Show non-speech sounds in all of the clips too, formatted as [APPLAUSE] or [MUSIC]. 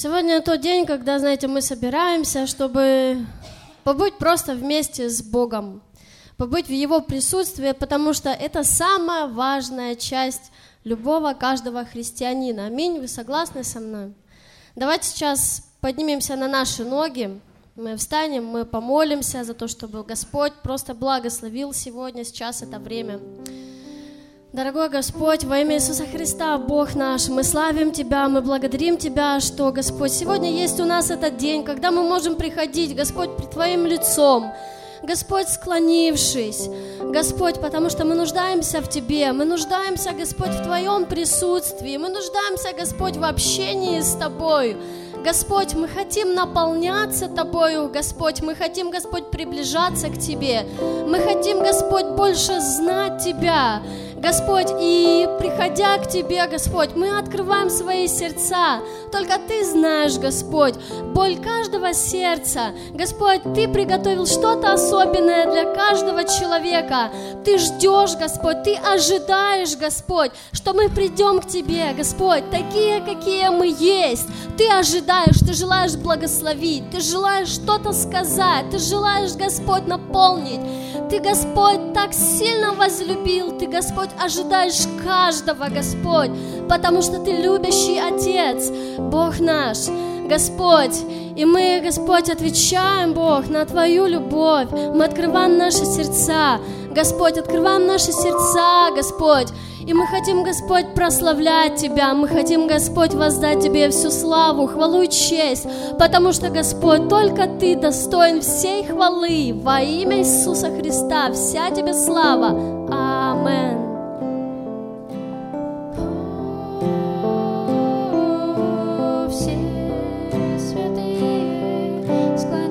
Сегодня тот день, когда, знаете, мы собираемся, чтобы побыть просто вместе с Богом, побыть в Его присутствии, потому что это самая важная часть любого каждого христианина. Аминь. Вы согласны со мной? Давайте сейчас поднимемся на наши ноги, мы встанем, мы помолимся за то, чтобы Господь просто благословил сегодня, сейчас это время. Дорогой Господь, во имя Иисуса Христа, Бог наш, мы славим Тебя, мы благодарим Тебя, что, Господь, сегодня есть у нас этот день, когда мы можем приходить, Господь, при Твоим лицом, Господь, склонившись, Господь, потому что мы нуждаемся в Тебе, мы нуждаемся, Господь, в Твоем присутствии, мы нуждаемся, Господь, в общении с Тобой. Господь, мы хотим наполняться Тобою, Господь, мы хотим, Господь, приближаться к Тебе, мы хотим, Господь, больше знать Тебя, Господь, и приходя к Тебе, Господь, мы открываем свои сердца. Только Ты знаешь, Господь, боль каждого сердца. Господь, Ты приготовил что-то особенное для каждого человека. Ты ждешь, Господь, Ты ожидаешь, Господь, что мы придем к Тебе, Господь, такие, какие мы есть. Ты ожидаешь, Ты желаешь благословить, Ты желаешь что-то сказать, Ты желаешь, Господь, наполнить. Ты, Господь, так сильно возлюбил, Ты, Господь, ожидаешь каждого, Господь, потому что Ты любящий Отец, Бог наш, Господь. И мы, Господь, отвечаем, Бог, на Твою любовь. Мы открываем наши сердца, Господь, открываем наши сердца, Господь. И мы хотим, Господь, прославлять Тебя, мы хотим, Господь, воздать Тебе всю славу, хвалу и честь, потому что, Господь, только Ты достоин всей хвалы во имя Иисуса Христа. Вся Тебе слава. Аминь. God's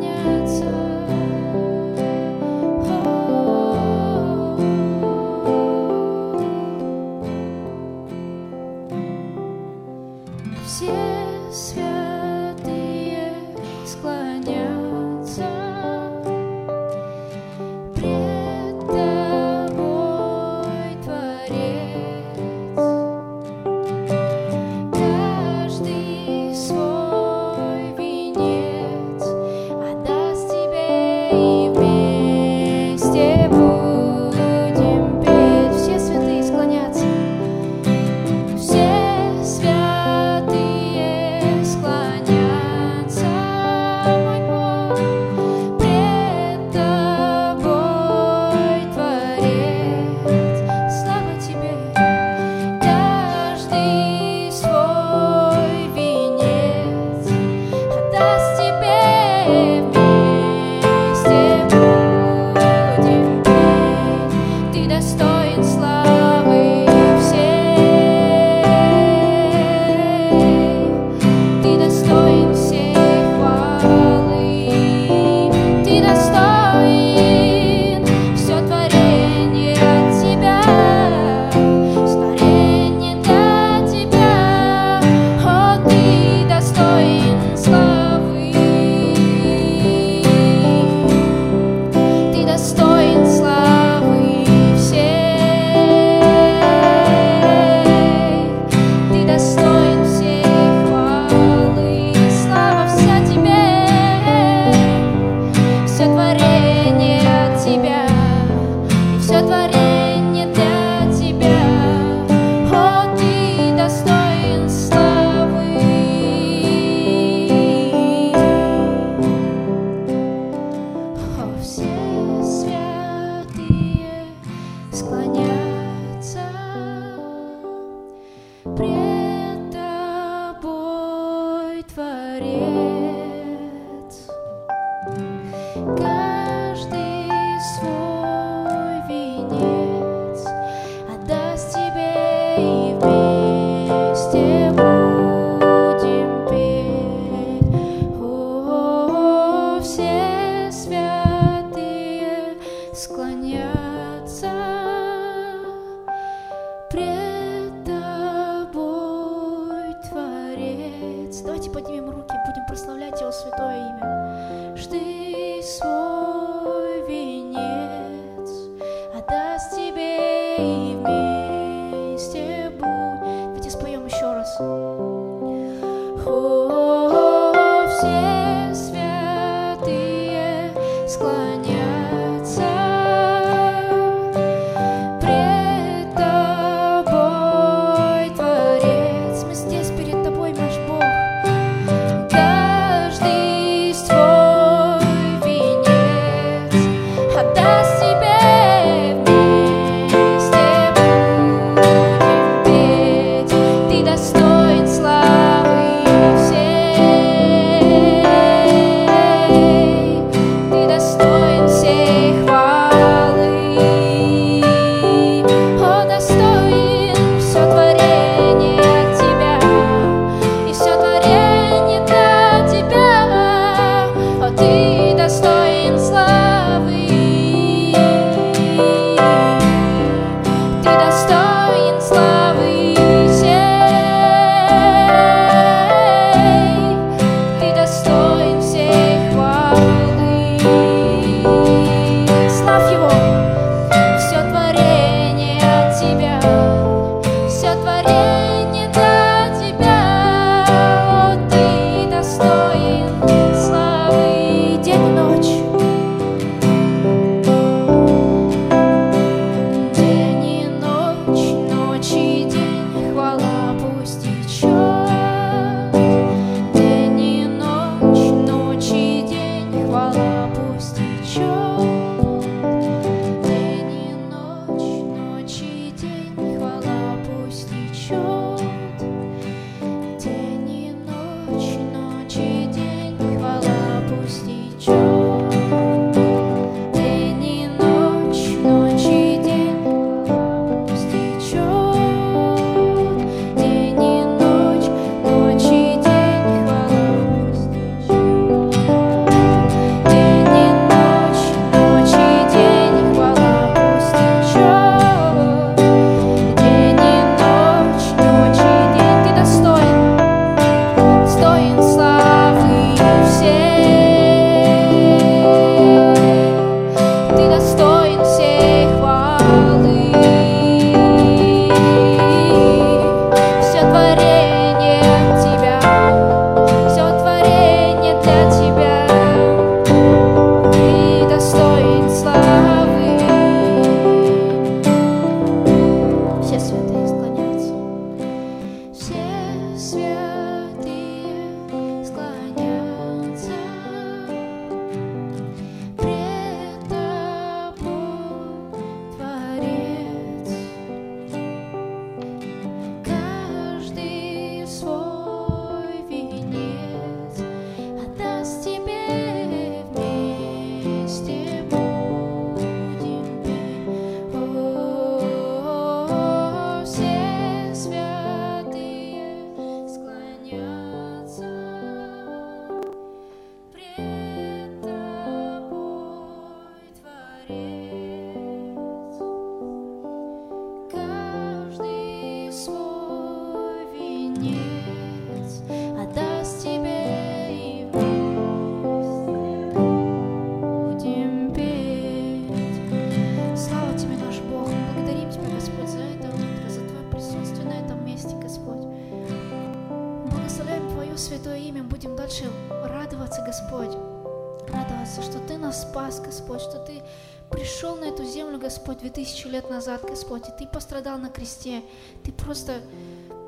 лет назад, Господь, и Ты пострадал на кресте. Ты просто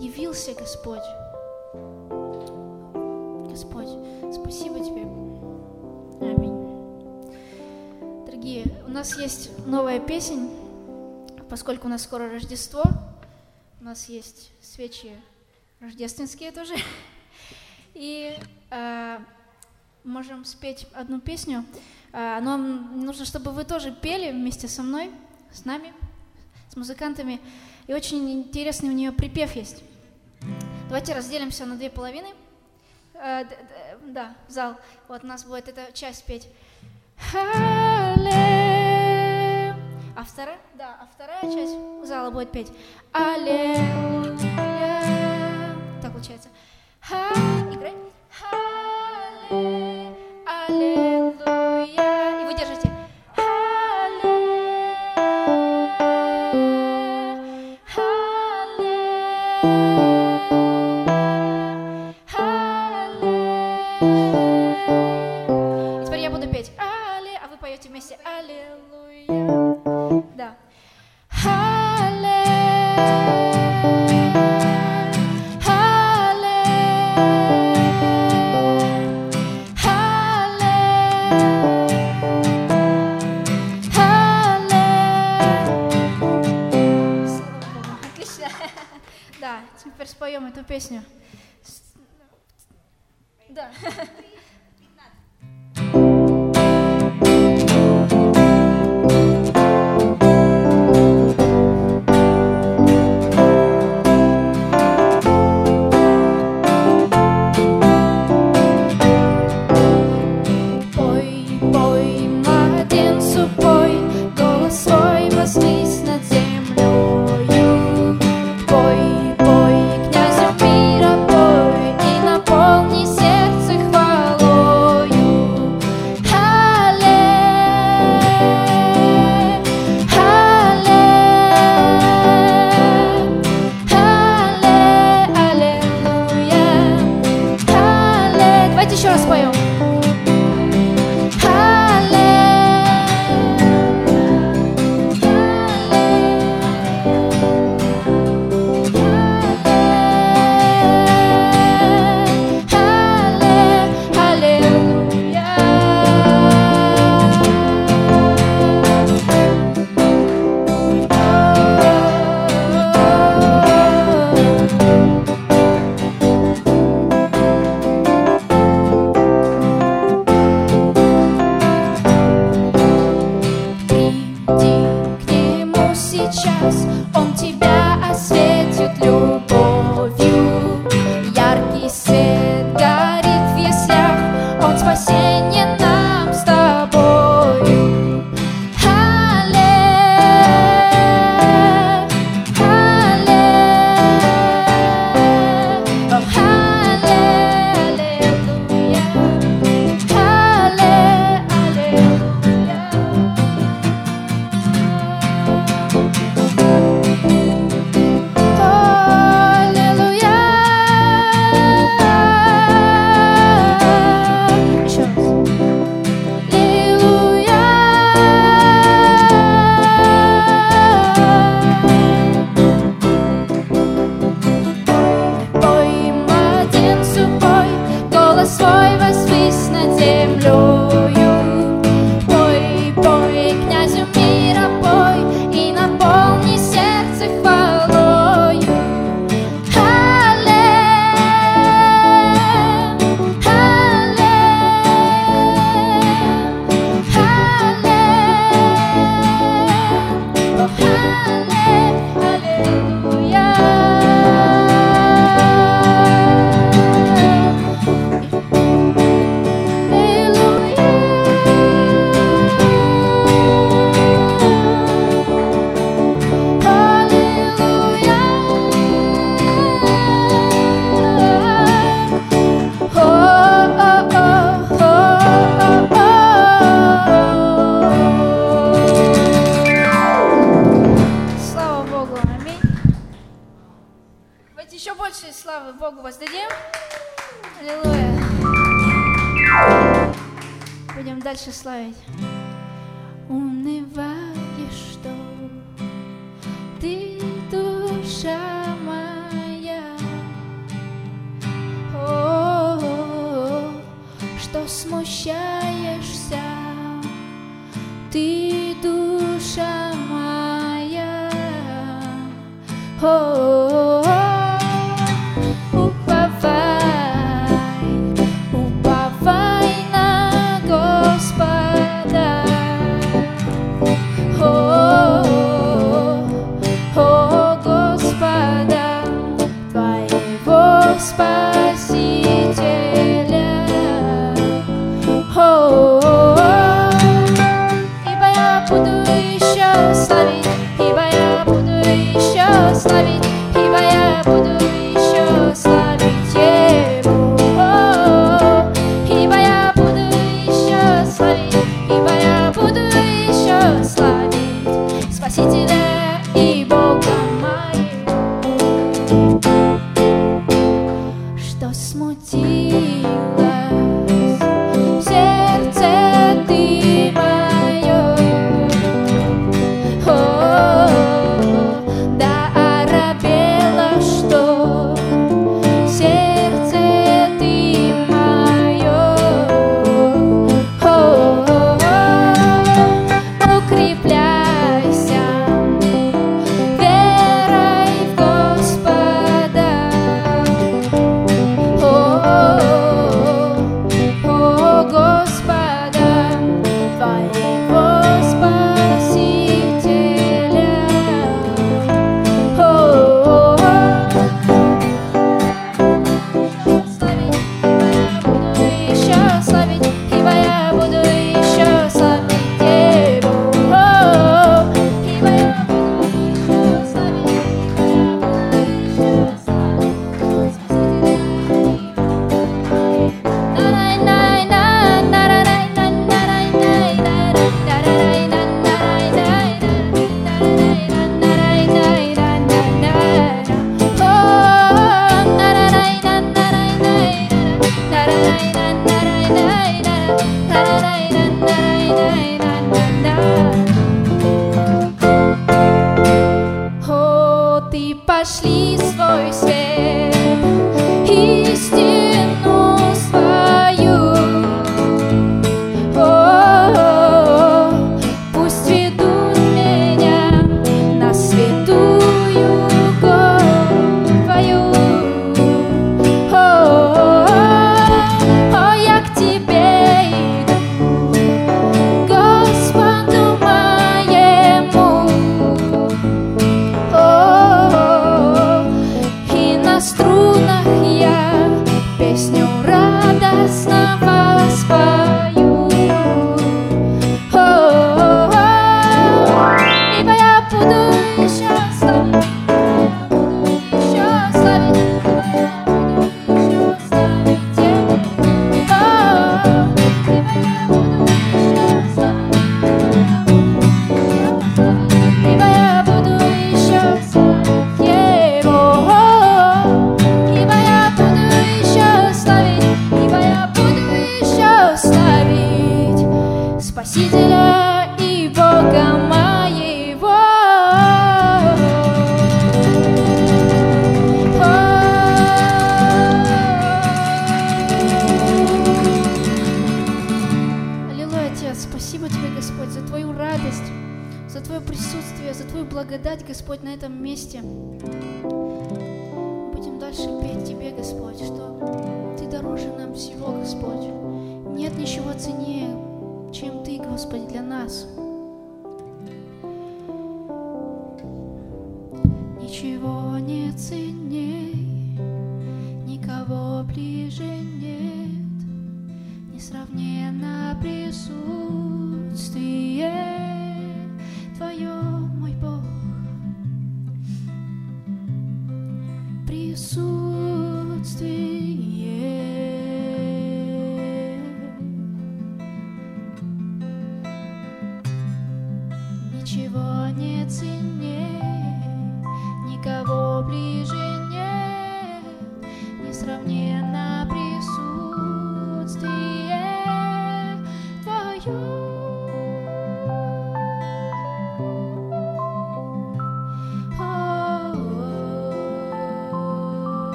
явился, Господь. Господь, спасибо Тебе. Аминь. Дорогие, у нас есть новая песня, поскольку у нас скоро Рождество, у нас есть свечи рождественские тоже. И э, можем спеть одну песню. Э, но нужно, чтобы вы тоже пели вместе со мной, с нами, с музыкантами. И очень интересный у нее припев есть. Давайте разделимся на две половины. Э, да, зал. Вот у нас будет эта часть петь. А вторая, да, а вторая часть зала будет петь. Аллилуйя. Так получается. Ха, играй. Аллилуйя. Вместе. Аллилуйя. Да. Отлично. [LAUGHS] Да, теперь споем эту песню. Да. [LAUGHS]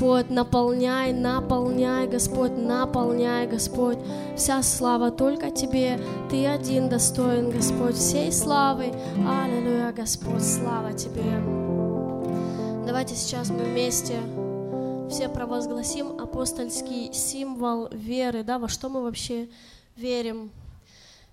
Господь, наполняй, наполняй, Господь, наполняй, Господь. Вся слава только Тебе, Ты один достоин, Господь, всей славы. Аллилуйя, Господь, слава Тебе. Давайте сейчас мы вместе все провозгласим апостольский символ веры, да, во что мы вообще верим.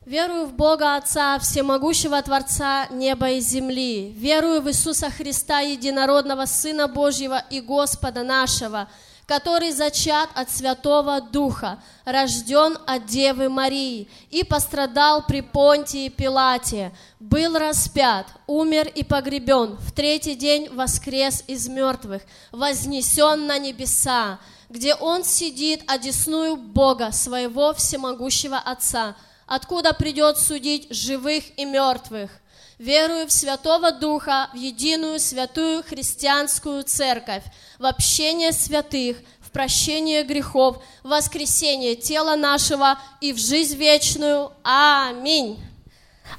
Верую в Бога Отца, всемогущего Творца неба и земли. Верую в Иисуса Христа, единородного Сына Божьего и Господа нашего, который зачат от Святого Духа, рожден от Девы Марии и пострадал при Понтии Пилате, был распят, умер и погребен, в третий день воскрес из мертвых, вознесен на небеса, где Он сидит одесную Бога, своего всемогущего Отца – откуда придет судить живых и мертвых. Верую в Святого Духа, в единую святую христианскую церковь, в общение святых, в прощение грехов, в воскресение тела нашего и в жизнь вечную. Аминь.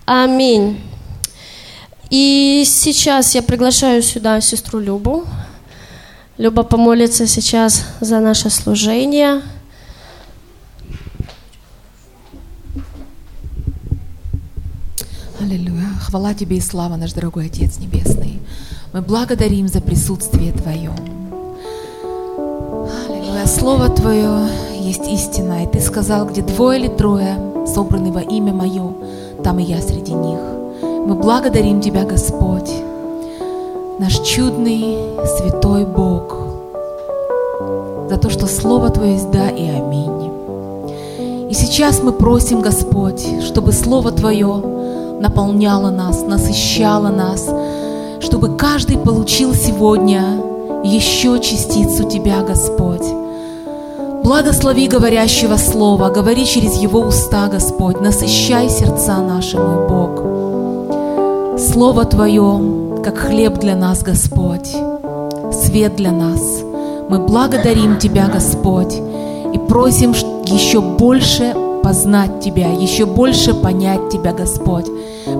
Аминь. И сейчас я приглашаю сюда сестру Любу. Люба помолится сейчас за наше служение. Аллилуйя. Хвала Тебе и слава, наш дорогой Отец Небесный. Мы благодарим за присутствие Твое. Аллилуйя. Слово Твое есть истина, и Ты сказал, где двое или трое собраны во имя Мое, там и я среди них. Мы благодарим Тебя, Господь, наш чудный, святой Бог, за то, что Слово Твое есть да и аминь. И сейчас мы просим, Господь, чтобы Слово Твое наполняло нас, насыщало нас, чтобы каждый получил сегодня еще частицу Тебя, Господь. Благослови говорящего слова, говори через его уста, Господь, насыщай сердца наши, мой Бог. Слово Твое, как хлеб для нас, Господь, свет для нас. Мы благодарим Тебя, Господь, и просим еще больше познать Тебя, еще больше понять Тебя, Господь,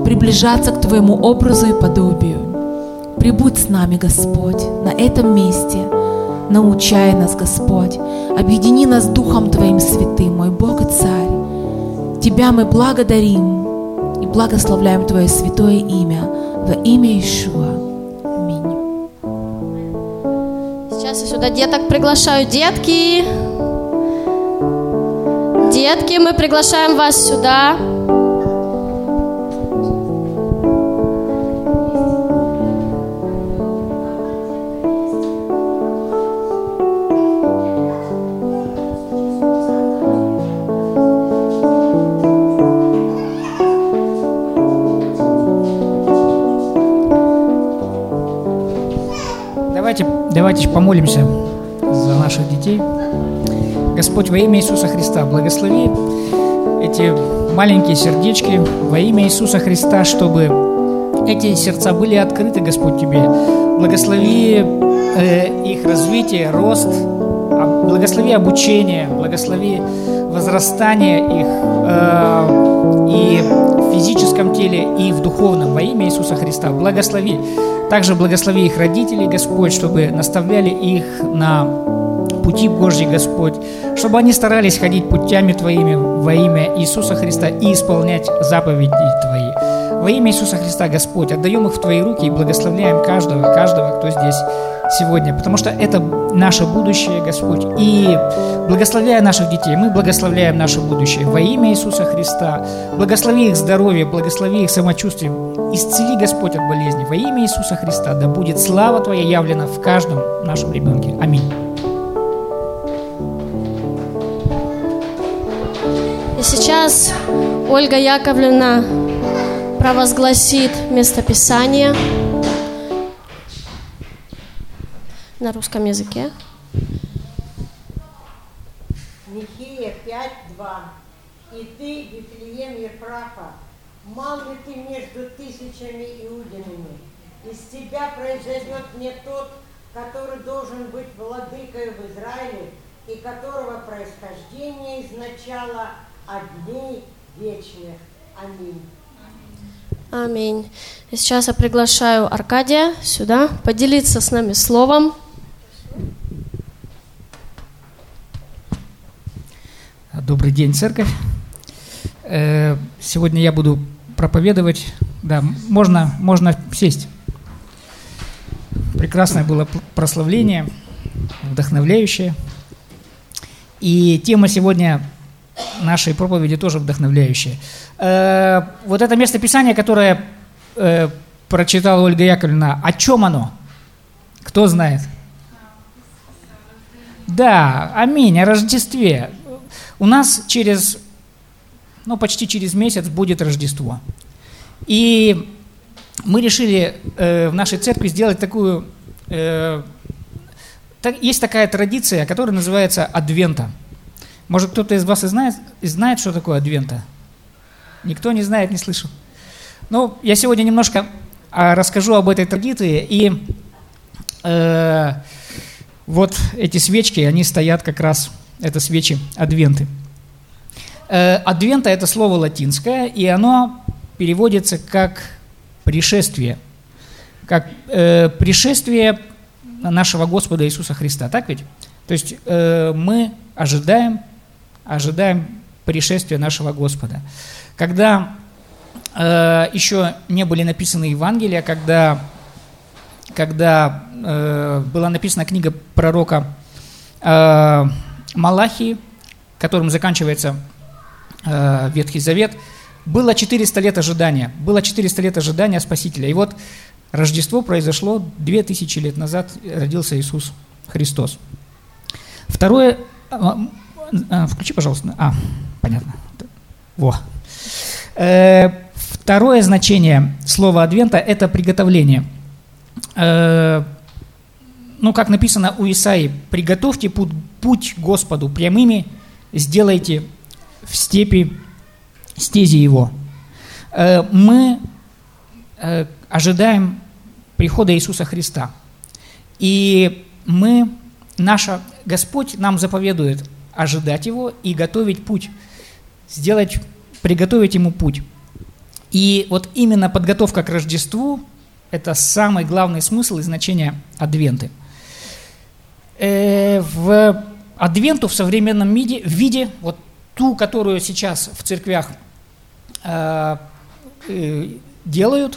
приближаться к Твоему образу и подобию. Прибудь с нами, Господь, на этом месте, научай нас, Господь, объедини нас Духом Твоим святым, мой Бог и Царь. Тебя мы благодарим и благословляем Твое святое имя во имя Иешуа. Аминь. Сейчас я сюда деток приглашаю. Детки, детки, мы приглашаем вас сюда. Давайте, давайте помолимся за наших детей. Господь, во имя Иисуса Христа, благослови эти маленькие сердечки во имя Иисуса Христа, чтобы эти сердца были открыты, Господь, Тебе. Благослови э, их развитие, рост, а- благослови обучение, благослови возрастание их э, и в физическом теле, и в духовном во имя Иисуса Христа. Благослови. Также благослови их родителей, Господь, чтобы наставляли их на пути Божьи, Господь, чтобы они старались ходить путями Твоими во имя Иисуса Христа и исполнять заповеди Твои. Во имя Иисуса Христа, Господь, отдаем их в Твои руки и благословляем каждого, каждого, кто здесь сегодня, потому что это наше будущее, Господь. И благословляя наших детей, мы благословляем наше будущее во имя Иисуса Христа. Благослови их здоровье, благослови их самочувствие. Исцели, Господь, от болезни во имя Иисуса Христа. Да будет слава Твоя явлена в каждом нашем ребенке. Аминь. Сейчас Ольга Яковлевна провозгласит местописание на русском языке. Михея 5.2. И ты, Вифлеем Ефрафа, мал ли ты между тысячами иудинами? Из тебя произойдет мне тот, который должен быть владыкой в Израиле, и которого происхождение из начала от дней вечных. Аминь. Аминь. И сейчас я приглашаю Аркадия сюда поделиться с нами словом. Добрый день, церковь. Э, Сегодня я буду проповедовать. Да, можно, можно сесть. Прекрасное было прославление, вдохновляющее. И тема сегодня нашей проповеди тоже вдохновляющая. Э, Вот это место Писания, которое э, прочитала Ольга Яковлевна, о чем оно? Кто знает? Да, аминь, о Рождестве. У нас через, ну, почти через месяц будет Рождество. И мы решили э, в нашей церкви сделать такую... Так, есть такая традиция, которая называется Адвента. Может, кто-то из вас и знает, и знает, что такое Адвента? Никто не знает, не слышал. Ну, я сегодня немножко а, расскажу об этой традиции. И э, вот эти свечки, они стоят как раз, это свечи Адвенты. Э, Адвента – это слово латинское, и оно переводится как пришествие, как э, пришествие нашего Господа Иисуса Христа, так ведь? То есть э, мы ожидаем, ожидаем пришествия нашего Господа. Когда э, еще не были написаны Евангелия, когда, когда э, была написана книга пророка э, Малахии, которым заканчивается э, Ветхий Завет – было 400 лет ожидания, было 400 лет ожидания Спасителя. И вот Рождество произошло 2000 лет назад, родился Иисус Христос. Второе, а, включи, пожалуйста. А, понятно. Во. Э, второе значение слова Адвента – это приготовление. Э, ну, как написано у Исаи, «Приготовьте путь, Господу прямыми, сделайте в степи стези его. Э, мы ожидаем прихода Иисуса Христа. И мы, наша, Господь нам заповедует ожидать Его и готовить путь, сделать, приготовить Ему путь. И вот именно подготовка к Рождеству – это самый главный смысл и значение Адвенты. Э, в Адвенту в современном виде, виде, вот ту, которую сейчас в церквях Э, э, делают,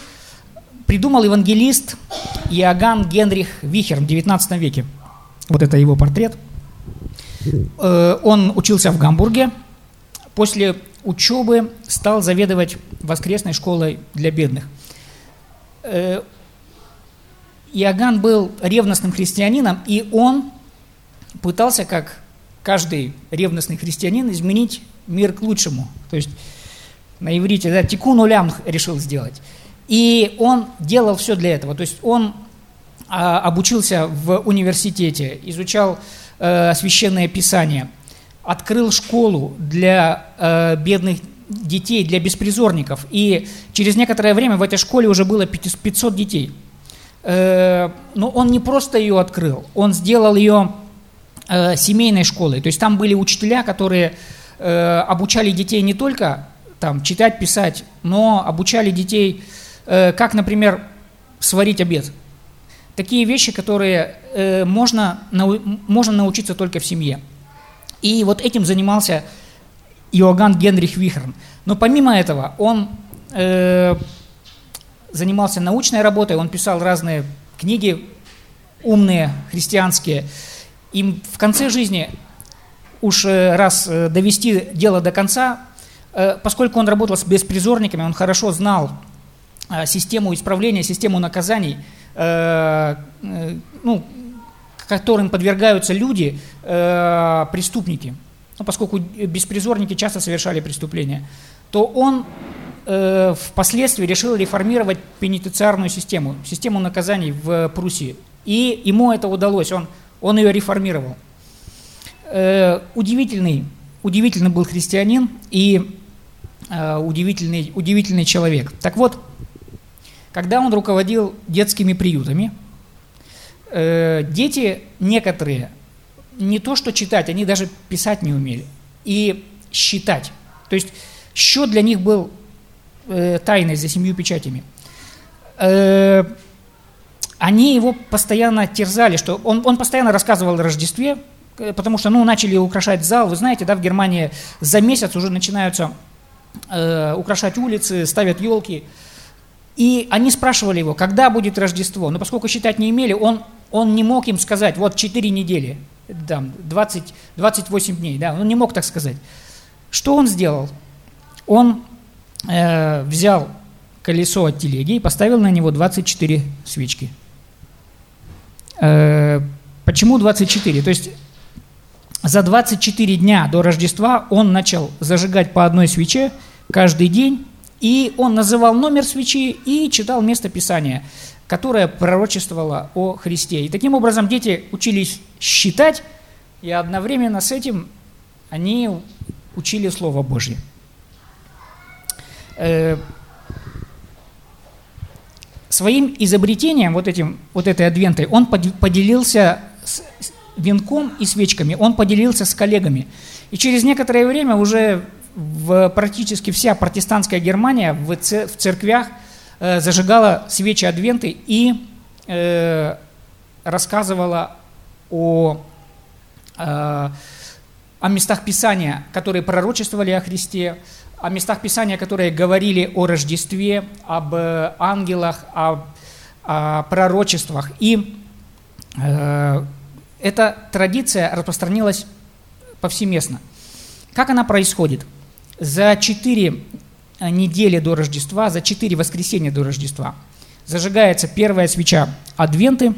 придумал евангелист Иоганн Генрих Вихер в 19 веке. Вот это его портрет. Э, он учился в Гамбурге. После учебы стал заведовать воскресной школой для бедных. Иоганн был ревностным христианином, и он пытался, как каждый ревностный христианин, изменить мир к лучшему. То есть на иврите, да, тикун улям решил сделать. И он делал все для этого. То есть он а, обучился в университете, изучал э, священное писание, открыл школу для э, бедных детей, для беспризорников. И через некоторое время в этой школе уже было 500 детей. Э, но он не просто ее открыл, он сделал ее э, семейной школой. То есть там были учителя, которые э, обучали детей не только там, читать, писать, но обучали детей, э, как, например, сварить обед. Такие вещи, которые э, можно, нау, можно научиться только в семье. И вот этим занимался Иоганн Генрих Вихерн. Но помимо этого он э, занимался научной работой, он писал разные книги умные, христианские. И в конце жизни уж э, раз э, довести дело до конца, Э, поскольку он работал с беспризорниками, он хорошо знал систему исправления, систему наказаний, ну, которым подвергаются люди, преступники, ну, поскольку беспризорники часто совершали преступления, то он впоследствии решил реформировать пенитенциарную систему, систему наказаний в Пруссии. И ему это удалось, он, он ее реформировал. Удивительный, удивительный был христианин, и Э, удивительный, удивительный человек. Так вот, когда он руководил детскими приютами, э, дети некоторые не то что читать, они даже писать не умели. И считать. То есть счет для них был э, тайной за семью печатями. Они его постоянно терзали, что он, он постоянно рассказывал о Рождестве, потому что ну, начали украшать зал. Вы знаете, да, в Германии за месяц уже начинаются э, украшать улицы, ставят елки. И они спрашивали его, когда будет Рождество. Но поскольку считать не имели, он, он не мог им сказать, вот 4 недели, там, 20, 28 дней, да, он не мог так сказать. Что он сделал? Он э, взял колесо от телеги и поставил на него 24 свечки. Э, почему 24? То есть за 24 дня до Рождества он начал зажигать по одной свече каждый день, и он называл номер свечи и читал место Писания, которое пророчествовало о Христе. И таким образом дети учились считать, и одновременно с этим они учили Слово Божье. Э, своим изобретением, вот, этим, вот этой адвентой, он поделился с венком и свечками, он поделился с коллегами. И через некоторое время уже в практически вся протестантская Германия в, церквях э, зажигала свечи адвенты и э, рассказывала о, э, о местах Писания, которые пророчествовали о Христе, о местах Писания, которые говорили о Рождестве, об ангелах, о, о пророчествах. И э, эта традиция распространилась повсеместно. Как она происходит? За четыре э, недели до Рождества, за четыре воскресенья до Рождества зажигается первая свеча Адвенты,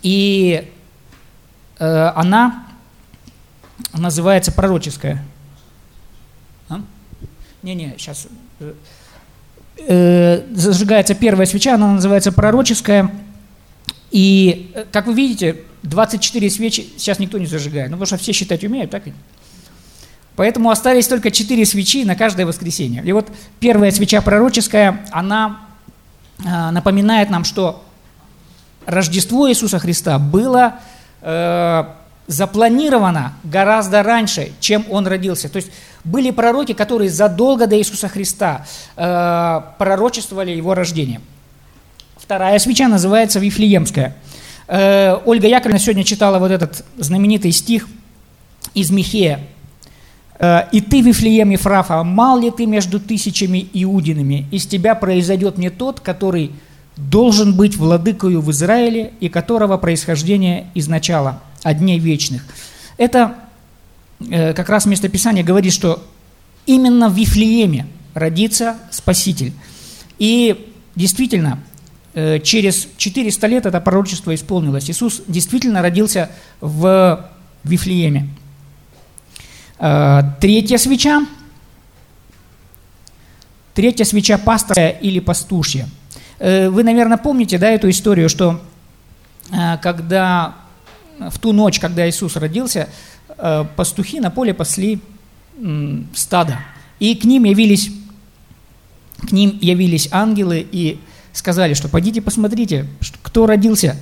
и э, она называется пророческая. Не-не, сейчас. Э, э, зажигается первая свеча, она называется пророческая. И, э, как вы видите, 24 свечи сейчас никто не зажигает, ну, потому что все считать умеют, так ведь? Поэтому остались только 4 свечи на каждое воскресенье. И вот первая свеча пророческая, она э, напоминает нам, что Рождество Иисуса Христа было э, запланировано гораздо раньше, чем Он родился. То есть были пророки, которые задолго до Иисуса Христа э, пророчествовали Его рождение. Вторая свеча называется Вифлеемская. Э, Ольга Яковлевна сегодня читала вот этот знаменитый стих из Михея. «Э, «И ты, Вифлеем Ефрафа, мал ли ты между тысячами иудинами? Из тебя произойдет мне тот, который должен быть владыкою в Израиле и которого происхождение изначало, от дней вечных». Это Э, как раз местописание говорит, что именно в Вифлееме родится Спаситель. И действительно, э, через 400 лет это пророчество исполнилось. Иисус действительно родился в Вифлееме. Э, третья свеча. Третья свеча пастора или пастушья. Вы, наверное, помните да, эту историю, что когда в ту ночь, когда Иисус родился, Э, пастухи на поле пасли стадо. И к ним явились, к ним явились ангелы и сказали, что пойдите посмотрите, кто родился.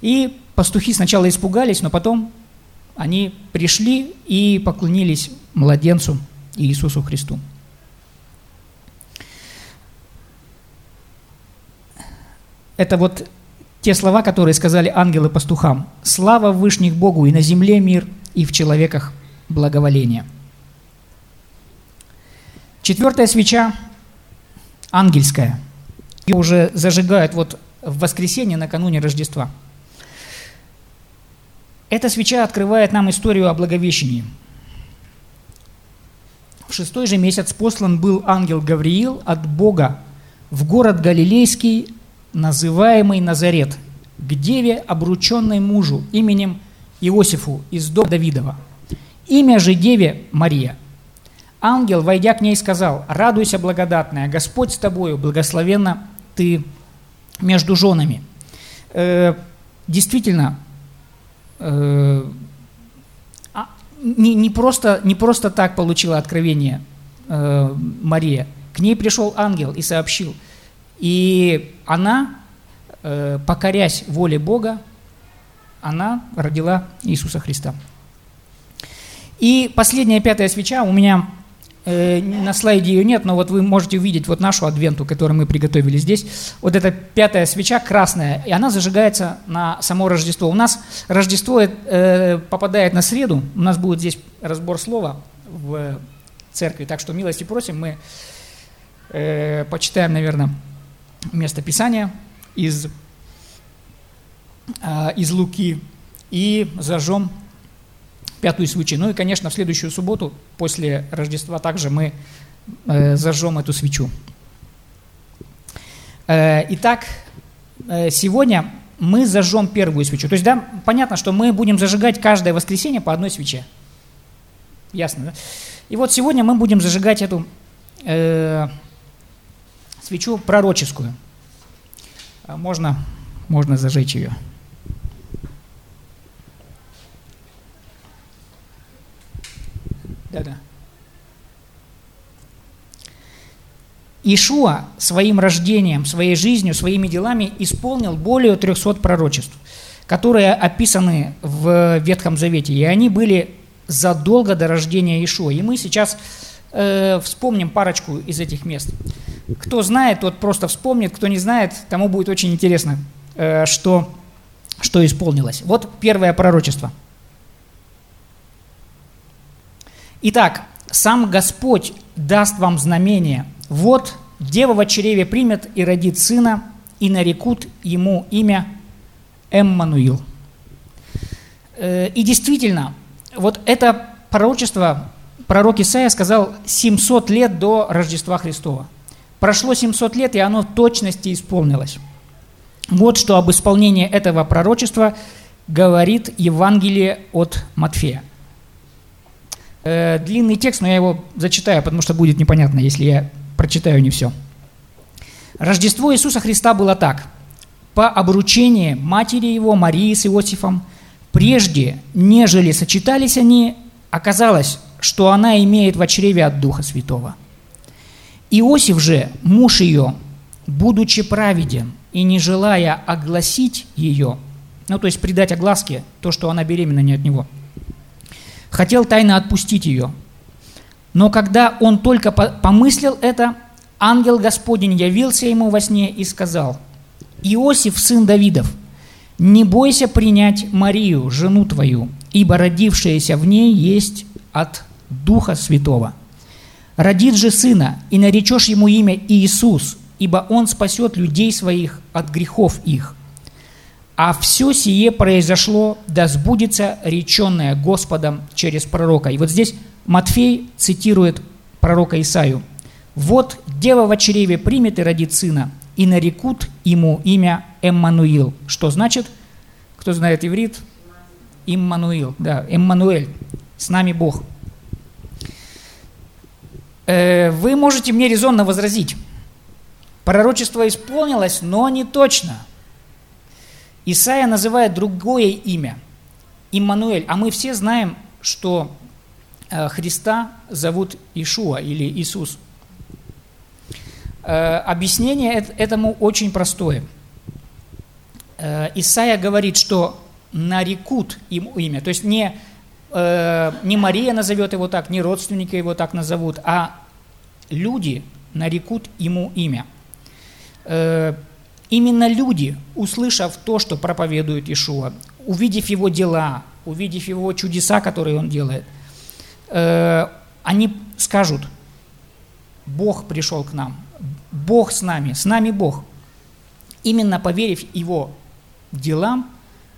И пастухи сначала испугались, но потом они пришли и поклонились младенцу Иисусу Христу. Это вот те слова, которые сказали ангелы пастухам. «Слава Вышних Богу и на земле мир, и в человеках благоволение. Четвертая свеча ангельская. Ее уже зажигают вот в воскресенье накануне Рождества. Эта свеча открывает нам историю о Благовещении. В шестой же месяц послан был ангел Гавриил от Бога в город Галилейский, называемый Назарет, к деве, обрученной мужу именем Иосифу из дома Давидова. Имя же деве Мария. Ангел, войдя к ней, сказал, «Радуйся, благодатная, Господь с тобою, благословенна ты между женами». Э, действительно, э, а, не, не, просто, не просто так получила откровение э, Мария. К ней пришел ангел и сообщил. И она, э, покорясь воле Бога, она родила Иисуса Христа. И последняя пятая свеча у меня на слайде ее нет, но вот вы можете увидеть вот нашу адвенту, которую мы приготовили здесь. Вот эта пятая свеча красная, и она зажигается на само Рождество. У нас Рождество э, попадает на среду, у нас будет здесь разбор слова в церкви, так что милости просим, мы э, почитаем, наверное, место Писания из а, из Луки и зажжем пятую свечу. Ну и, конечно, в следующую субботу после Рождества также мы э, зажжем эту свечу. Э, итак, э, сегодня мы зажжем первую свечу. То есть, да, понятно, что мы будем зажигать каждое воскресенье по одной свече. Ясно, да? И вот сегодня мы будем зажигать эту э, свечу пророческую. А можно, можно зажечь ее. Да-да. Ишуа своим рождением, своей жизнью, своими делами исполнил более 300 пророчеств, которые описаны в Ветхом Завете. И они были задолго до рождения Ишуа. И мы сейчас э, вспомним парочку из этих мест. Кто знает, тот просто вспомнит. Кто не знает, тому будет очень интересно, э, что, что исполнилось. Вот первое пророчество. Итак, сам Господь даст вам знамение – вот дева в чреве примет и родит сына, и нарекут ему имя Эммануил. Э, и действительно, вот это пророчество пророк Исаия сказал 700 лет до Рождества Христова. Прошло 700 лет, и оно в точности исполнилось. Вот что об исполнении этого пророчества говорит Евангелие от Матфея. Э, длинный текст, но я его зачитаю, потому что будет непонятно, если я прочитаю не все. Рождество Иисуса Христа было так. По обручении матери его, Марии с Иосифом, прежде, нежели сочетались они, оказалось, что она имеет в чреве от Духа Святого. Иосиф же, муж ее, будучи праведен и не желая огласить ее, ну то есть придать огласке то, что она беременна не от него, хотел тайно отпустить ее – но когда он только помыслил это, ангел Господень явился ему во сне и сказал, «Иосиф, сын Давидов, не бойся принять Марию, жену твою, ибо родившаяся в ней есть от Духа Святого. Родит же сына, и наречешь ему имя Иисус, ибо он спасет людей своих от грехов их. А все сие произошло, да сбудется реченное Господом через пророка». И вот здесь Матфей цитирует пророка Исаию. «Вот дева в чреве примет и родит сына, и нарекут ему имя Эммануил». Что значит? Кто знает иврит? Иммануил, да, Эммануэль, с нами Бог. Э, вы можете мне резонно возразить. Пророчество исполнилось, но не точно. Исаия называет другое имя, Иммануэль, а мы все знаем, что Э, Христа зовут Ишуа или Иисус. Э, объяснение этому очень простое. Э, Исаия говорит, что нарекут ему имя, то есть не, не Мария назовет его так, не родственники его так назовут, а люди нарекут ему имя. Именно люди, услышав то, что проповедует Ишуа, увидев его дела, увидев его чудеса, которые он делает – э, они скажут, Бог пришел к нам, Бог с нами, с нами Бог. Именно поверив Его делам,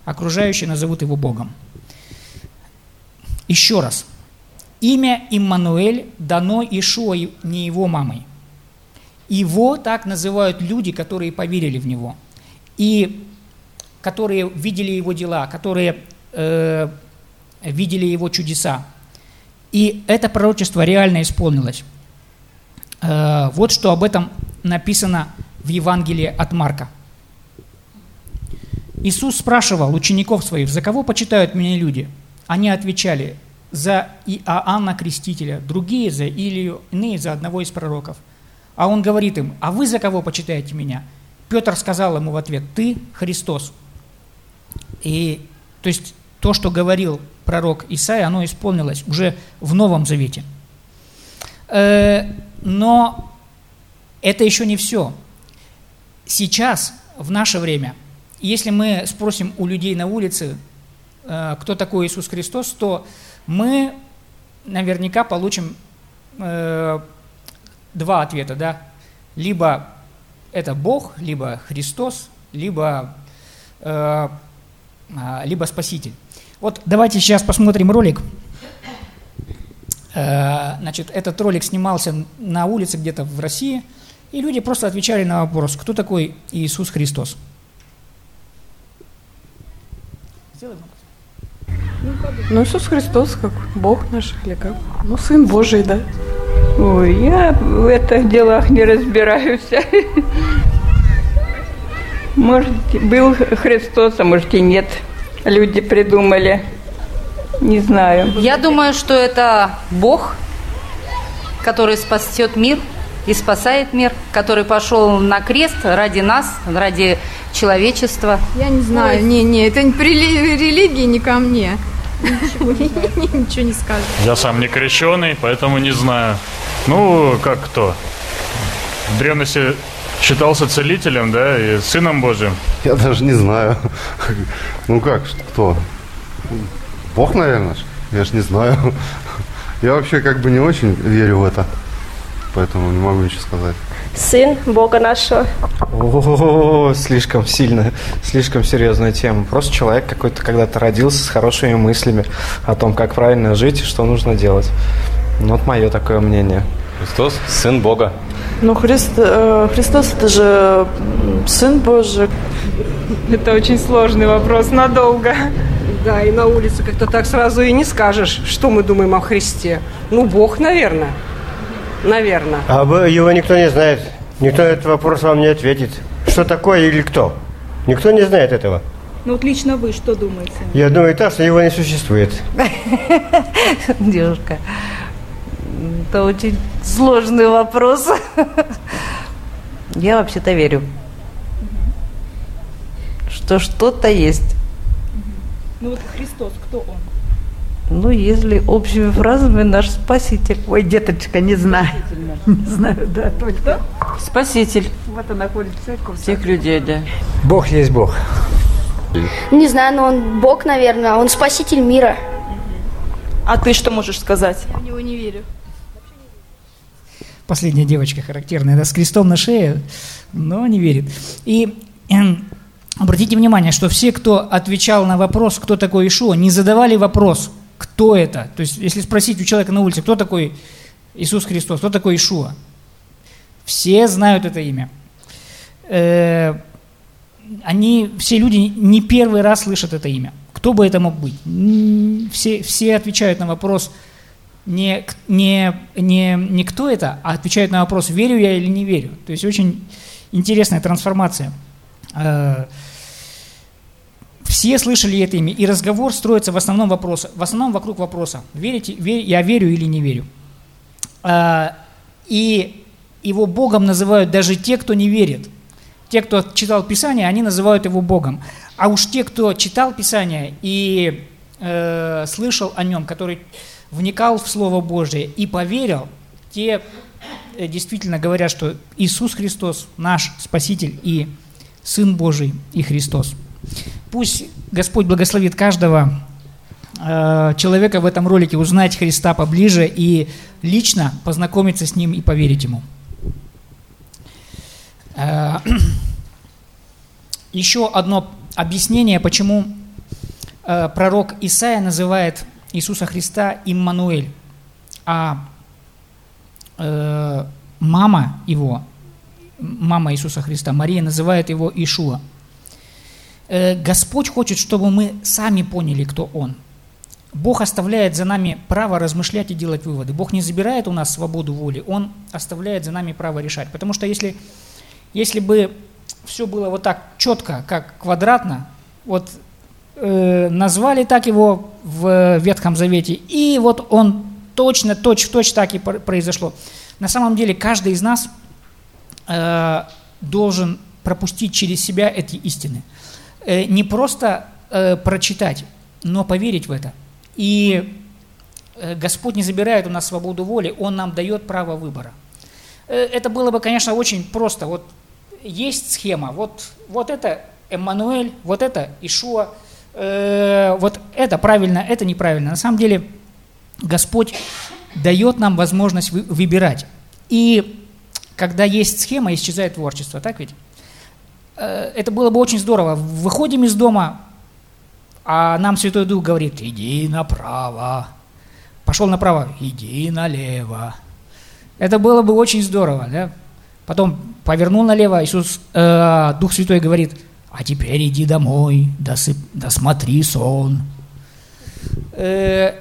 окружающие назовут Его Богом. Еще раз. Имя Иммануэль дано Ишуа не его мамой. Его так называют люди, которые поверили в Него. И которые видели Его дела, которые э, видели Его чудеса. И это пророчество реально исполнилось. Э, вот что об этом написано в Евангелии от Марка. Иисус спрашивал учеников своих, за кого почитают меня люди? Они отвечали, за Иоанна Крестителя, другие за Илию, иные за одного из пророков. А он говорит им, а вы за кого почитаете меня? Петр сказал ему в ответ, ты Христос. И то есть то, что говорил пророк Исаия, оно исполнилось уже в Новом Завете. Э, но это еще не все. Сейчас, в наше время, если мы спросим у людей на улице, э, кто такой Иисус Христос, то мы наверняка получим э, два ответа, да? Либо это Бог, либо Христос, либо, а, либо Спаситель. Вот давайте сейчас посмотрим ролик. Э, значит, этот ролик снимался на улице где-то в России, и люди просто отвечали на вопрос, кто такой Иисус Христос. Ну, Иисус Христос, как Бог наш, или как? Ну, Сын Божий, да. Ой, я в этих делах не разбираюсь. Может, был Христос, а может и нет. Люди придумали. Не знаю. Я думаю, что это Бог, который спасет мир и спасает мир, который пошел на крест ради нас, ради человечества. Я не знаю, не-не, это не при религии, не ко мне. Ничего, не скажу. Я сам не крещеный, поэтому не знаю. Ну, как кто? В древности считался целителем, да, и сыном Божьим. Я даже не знаю. Ну как, кто? Бог, наверное. Я же не знаю. Я вообще как бы не очень верю в это. Поэтому не могу ничего сказать. Сын Бога нашего. О, слишком сильно, слишком серьезная тема. Просто человек какой-то когда-то родился с хорошими мыслями о том, как правильно жить и что нужно делать. Ну, вот мое такое мнение. Христос – Сын Бога. Ну, Христ, э, Христос – это же Сын Божий. Это очень сложный вопрос, надолго. Да, и на улице как-то так сразу и не скажешь, что мы думаем о Христе. Ну, Бог, наверное. Наверное. А его никто не знает. Никто этот вопрос вам не ответит. Что такое или кто? Никто не знает этого. Ну вот лично вы что думаете? Я думаю так, что его не существует. [LAUGHS] Девушка, это очень сложный вопрос. Я вообще-то верю, что что-то есть. Ну вот Христос, кто он? Ну, если общими фразами, наш спаситель. Ой, деточка, не знаю. Не знаю, да, только. Спаситель. Вот она ходит в церковь. Всех людей, да. Бог есть Бог. Не знаю, но он Бог, наверное. Он спаситель мира. А ты что можешь сказать? Я в него не верю. Последняя девочка характерная, да, с крестом на шее, но не верит. И эм, обратите внимание, что все, кто отвечал на вопрос, кто такой Ишуа, не задавали вопрос, кто это. То есть, если спросить у человека на улице, кто такой Иисус Христос, кто такой Ишуа, все знают это имя. Э, они, все люди не первый раз слышат это имя. Кто бы это мог быть? Все, все отвечают на вопрос не, не, не, не кто это, а отвечают на вопрос, верю я или не верю. То есть очень интересная трансформация. Все слышали это имя, и разговор строится в основном, вопрос, в основном вокруг вопроса, верите, вер, я верю или не верю. А, и его Богом называют даже те, кто не верит. Те, кто читал Писание, они называют его Богом. А уж те, кто читал Писание и э, слышал о нем, который вникал в Слово Божие и поверил, те э, действительно говорят, что Иисус Христос наш Спаситель и Сын Божий и Христос. Пусть Господь благословит каждого э, человека в этом ролике узнать Христа поближе и лично познакомиться с Ним и поверить Ему. Э, [CLEARS THROAT] еще одно объяснение, почему э, пророк Исаия называет Иисуса Христа Иммануэль, а мама его, мама Иисуса Христа, Мария, называет его Ишуа. Э, Господь хочет, чтобы мы сами поняли, кто Он. Бог оставляет за нами право размышлять и делать выводы. Бог не забирает у нас свободу воли, Он оставляет за нами право решать. Потому что если, если бы все было вот так четко, как квадратно, вот э, назвали так его в Ветхом Завете, и вот он точно, точь в точь так и произошло. На самом деле каждый из нас э, должен пропустить через себя эти истины. Э, не просто э, прочитать, но поверить в это. И э, Господь не забирает у нас свободу воли, Он нам дает право выбора. Это было бы, конечно, очень просто. Вот есть схема, вот, вот это Эммануэль, вот это Ишуа, вот это правильно, это неправильно. На самом деле Господь дает нам возможность вы, выбирать. И когда есть схема, исчезает творчество, так ведь? Э, это было бы очень здорово. Выходим из дома, а нам Святой Дух говорит, иди направо. Пошел направо, иди налево. Это было бы очень здорово. Да? Потом повернул налево, Иисус, э, Дух Святой говорит, а теперь иди домой, досып, досмотри сон. Э,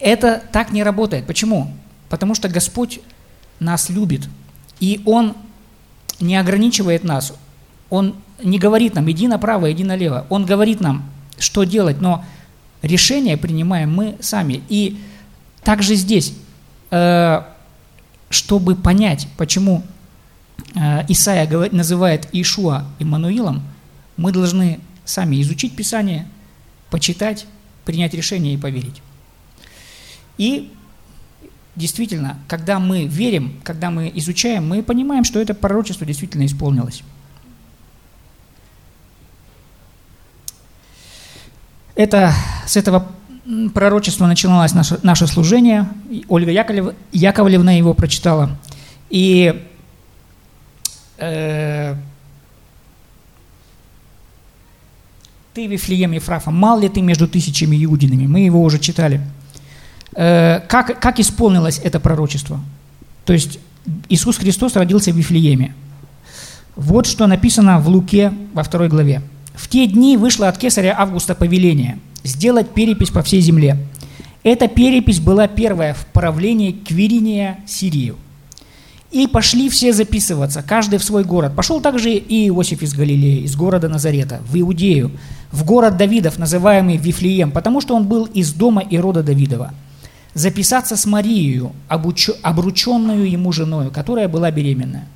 это так не работает. Почему? Потому что Господь нас любит, и Он не ограничивает нас. Он не говорит нам, иди направо, иди налево. Он говорит нам, что делать, но решение принимаем мы сами. И также здесь, э, чтобы понять, почему э, Исаия называет Ишуа Иммануилом, мы должны сами изучить Писание, почитать, принять решение и поверить. И действительно, когда мы верим, когда мы изучаем, мы понимаем, что это пророчество действительно исполнилось. Это, с этого пророчества начиналось наше, наше служение. Ольга Яковлев, Яковлевна его прочитала. И э, ты, Вифлеем Ефрафа, мал ли ты между тысячами иудинами? Мы его уже читали. Э, как, как исполнилось это пророчество? То есть Иисус Христос родился в Вифлееме. Вот что написано в Луке во второй главе. В те дни вышло от кесаря Августа повеление сделать перепись по всей земле. Эта перепись была первая в правлении Квириния Сирию. И пошли все записываться, каждый в свой город. Пошел также и Иосиф из Галилеи, из города Назарета, в Иудею, в город Давидов, называемый Вифлеем, потому что он был из дома и рода Давидова. Записаться с Марией, обрученную ему женою, которая была беременная.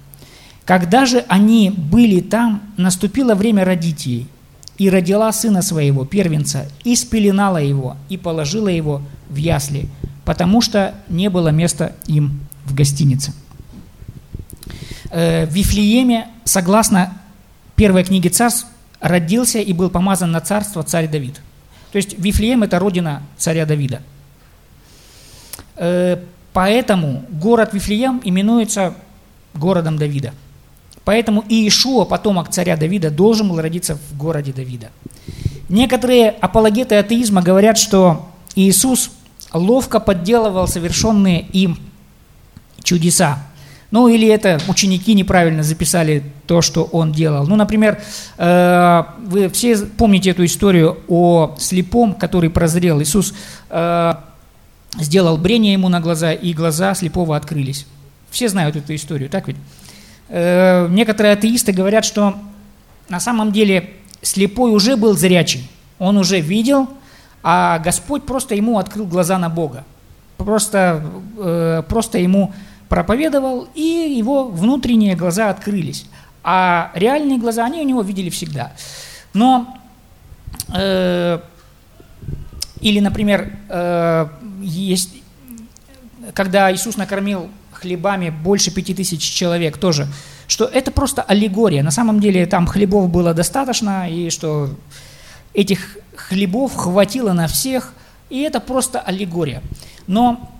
Когда же они были там, наступило время родить и родила сына своего, первенца, и спеленала его, и положила его в ясли, потому что не было места им в гостинице. Э, в Вифлееме, согласно первой книге царств, родился и был помазан на царство царь Давид. То есть Вифлеем – это родина царя Давида. Э, поэтому город Вифлеем именуется городом Давида – Поэтому и Ишуа, потомок царя Давида, должен был родиться в городе Давида. Некоторые апологеты атеизма говорят, что Иисус ловко подделывал совершенные им чудеса. Ну или это ученики неправильно записали то, что он делал. Ну, например, э, вы все помните эту историю о слепом, который прозрел. Иисус э, сделал брение ему на глаза, и глаза слепого открылись. Все знают эту историю, так ведь? Э, некоторые атеисты говорят, что на самом деле слепой уже был зрячий, он уже видел, а Господь просто ему открыл глаза на Бога. Просто, э, просто ему проповедовал, и его внутренние глаза открылись. А реальные глаза, они у него видели всегда. Но, э, или, например, э, есть, когда Иисус накормил хлебами больше пяти тысяч человек тоже, что это просто аллегория. На самом деле там хлебов было достаточно, и что этих хлебов хватило на всех, и это просто аллегория. Но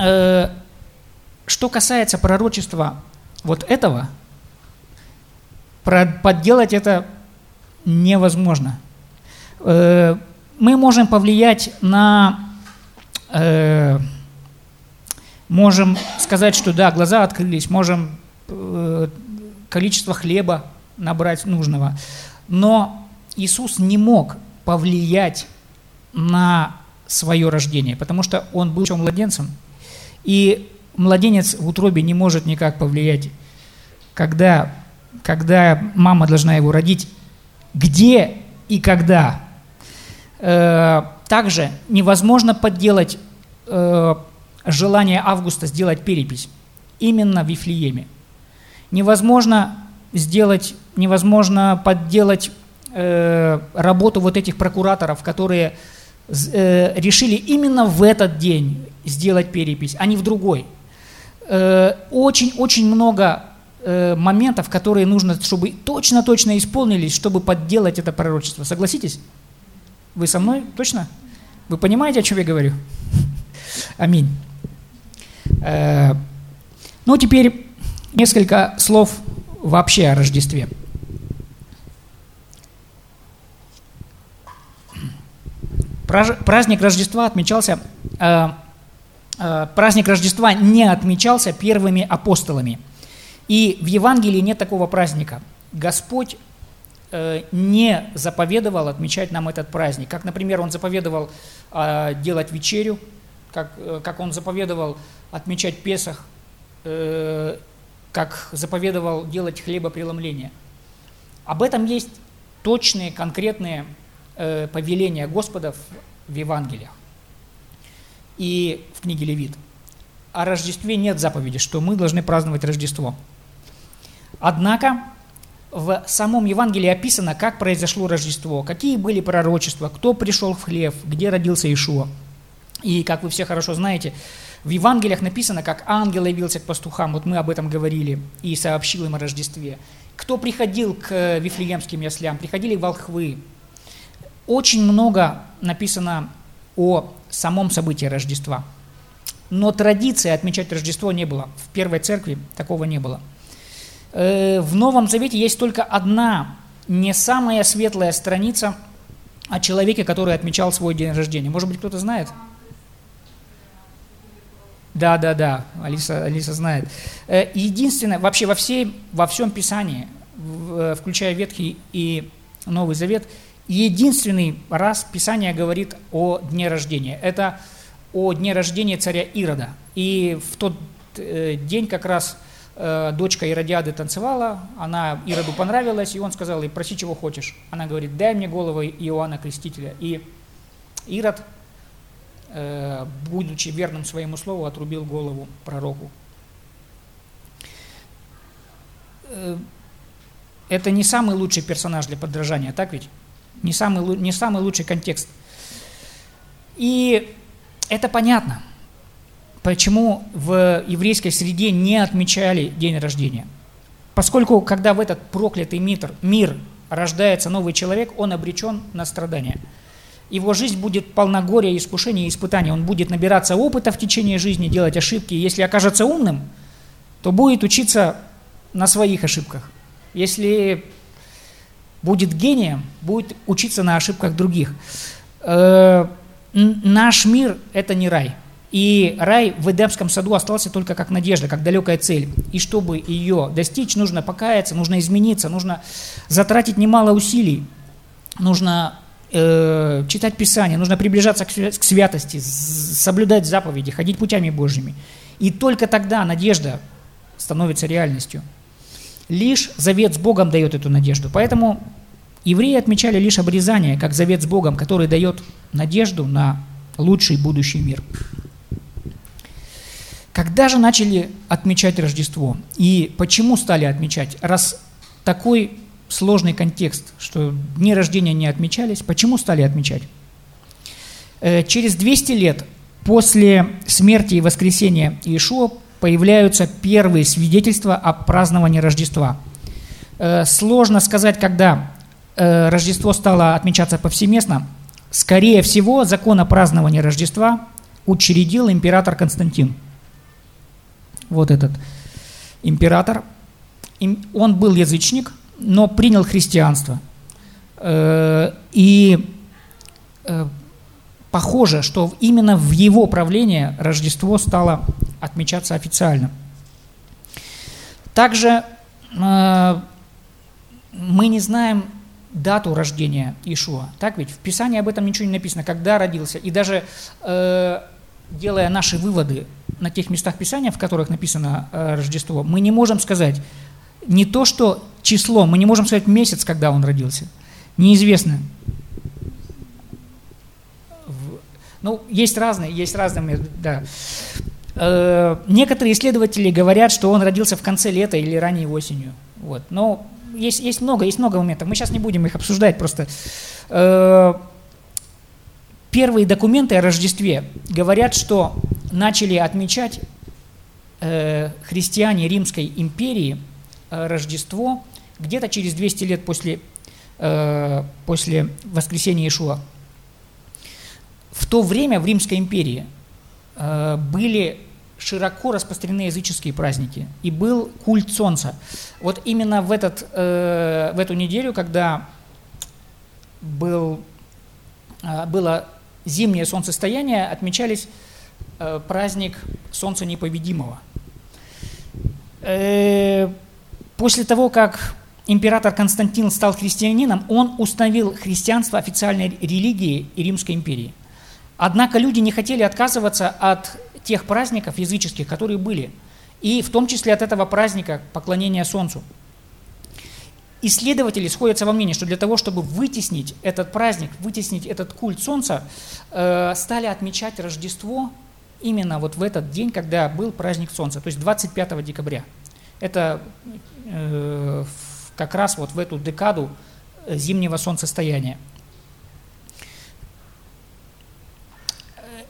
э, что касается пророчества вот этого, подделать это невозможно. Э, мы можем повлиять на э, Можем сказать, что да, глаза открылись, можем э, количество хлеба набрать нужного. Но Иисус не мог повлиять на свое рождение, потому что он был еще младенцем. И младенец в утробе не может никак повлиять, когда, когда мама должна его родить, где и когда. Э, также невозможно подделать э, желание Августа сделать перепись именно в Вифлееме. Невозможно сделать, невозможно подделать э, работу вот этих прокураторов, которые э, решили именно в этот день сделать перепись, а не в другой. Очень-очень э, много э, моментов, которые нужно, чтобы точно-точно исполнились, чтобы подделать это пророчество. Согласитесь? Вы со мной? Точно? Вы понимаете, о чем я говорю? [LAUGHS] Аминь. Э, ну, теперь несколько слов вообще о Рождестве. Праздник Рождества отмечался, э, э, праздник Рождества не отмечался первыми апостолами. И в Евангелии нет такого праздника. Господь не заповедовал отмечать нам этот праздник. Как, например, он заповедовал делать вечерю, как, э, как он заповедовал отмечать Песах, э, как заповедовал делать хлебопреломление. Об этом есть точные, конкретные э, повеления Господа в, в Евангелиях и в книге Левит. О Рождестве нет заповеди, что мы должны праздновать Рождество. Однако в самом Евангелии описано, как произошло Рождество, какие были пророчества, кто пришел в хлев, где родился Ишуа. И, как вы все хорошо знаете, в Евангелиях написано, как ангел явился к пастухам, вот мы об этом говорили, и сообщил им о Рождестве. Кто приходил к Вифлеемским яслям? Приходили волхвы. Очень много написано о самом событии Рождества. Но традиции отмечать Рождество не было. В первой церкви такого не было. Э, в Новом Завете есть только одна, не самая светлая страница о человеке, который отмечал свой день рождения. Может быть, кто-то знает? Да, да, да, Алиса, Алиса знает. Э, единственное, вообще во, всей, во всем Писании, э, включая Ветхий и Новый Завет, единственный раз Писание говорит о дне рождения. Это о дне рождения царя Ирода. И в тот день как раз э, дочка Иродиады танцевала, она Ироду понравилась, и он сказал ей, проси, чего хочешь. Она говорит, дай мне голову Иоанна Крестителя. И Ирод, э, будучи верным своему слову, отрубил голову пророку. Э, это не самый лучший персонаж для подражания, так ведь? Не самый, не самый лучший контекст. И это понятно – почему в еврейской среде не отмечали день рождения. Поскольку, когда в этот проклятый мир рождается новый человек, он обречен на страдания. Его жизнь будет полна горя, искушений и испытаний. Он будет набираться опыта в течение жизни, делать ошибки. Если окажется умным, то будет учиться на своих ошибках. Если будет гением, будет учиться на ошибках других. Э, наш мир – это не рай – и рай в Эдемском саду остался только как надежда, как далекая цель. И чтобы ее достичь, нужно покаяться, нужно измениться, нужно затратить немало усилий, нужно э, читать Писание, нужно приближаться к, к святости, соблюдать заповеди, ходить путями Божьими. И только тогда надежда становится реальностью. Лишь завет с Богом дает эту надежду. Поэтому евреи отмечали лишь обрезание, как завет с Богом, который дает надежду на лучший будущий мир. Когда же начали отмечать Рождество? И почему стали отмечать? Раз такой сложный контекст, что дни рождения не отмечались, почему стали отмечать? Э, через 200 лет после смерти и воскресения Иешуа появляются первые свидетельства о праздновании Рождества. Э, сложно сказать, когда э, Рождество стало отмечаться повсеместно. Скорее всего, закон о праздновании Рождества учредил император Константин – вот этот император, он был язычник, но принял христианство. Э, и э, похоже, что именно в его правлении Рождество стало отмечаться официально. Также э, мы не знаем дату рождения Ишуа. Так ведь в Писании об этом ничего не написано, когда родился. И даже делая наши выводы на тех местах Писания, в которых написано Рождество, мы не можем сказать не то, что число, мы не можем сказать месяц, когда он родился. Неизвестно. Ну, есть разные, есть разные, да. Э, некоторые исследователи говорят, что он родился в конце лета или ранней осенью. Вот. Но есть, есть много, есть много моментов. Мы сейчас не будем их обсуждать, просто э, первые документы о Рождестве говорят, что начали отмечать э, христиане Римской империи Рождество где-то через 200 лет после, э, после воскресения Иешуа. В то время в Римской империи э, были широко распространены языческие праздники, и был культ солнца. Вот именно в, этот, э, в эту неделю, когда был, э, было зимнее солнцестояние отмечались э, праздник Солнца Непобедимого. Э, после того, как император Константин стал христианином, он установил христианство официальной религией Римской империи. Однако люди не хотели отказываться от тех праздников языческих, которые были, и в том числе от этого праздника поклонения Солнцу. Исследователи сходятся во мнении, что для того, чтобы вытеснить этот праздник, вытеснить этот культ Солнца, э, стали отмечать Рождество именно вот в этот день, когда был праздник Солнца, то есть 25 декабря. Это э, как раз вот в эту декаду э, зимнего солнцестояния.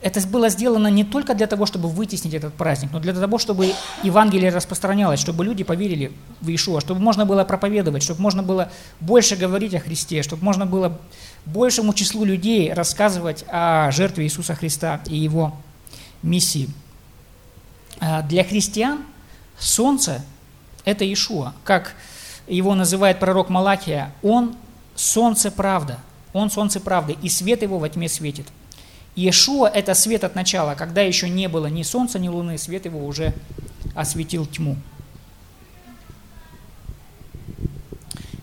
это было сделано не только для того, чтобы вытеснить этот праздник, но для того, чтобы Евангелие распространялось, чтобы люди поверили в Иешуа, чтобы можно было проповедовать, чтобы можно было больше говорить о Христе, чтобы можно было большему числу людей рассказывать о жертве Иисуса Христа и Его миссии. А для христиан солнце – это Иешуа. Как его называет пророк Малахия, он – солнце правда, он – солнце правды, и свет его во тьме светит. Иешуа – это свет от начала, когда еще не было ни солнца, ни луны, свет его уже осветил тьму.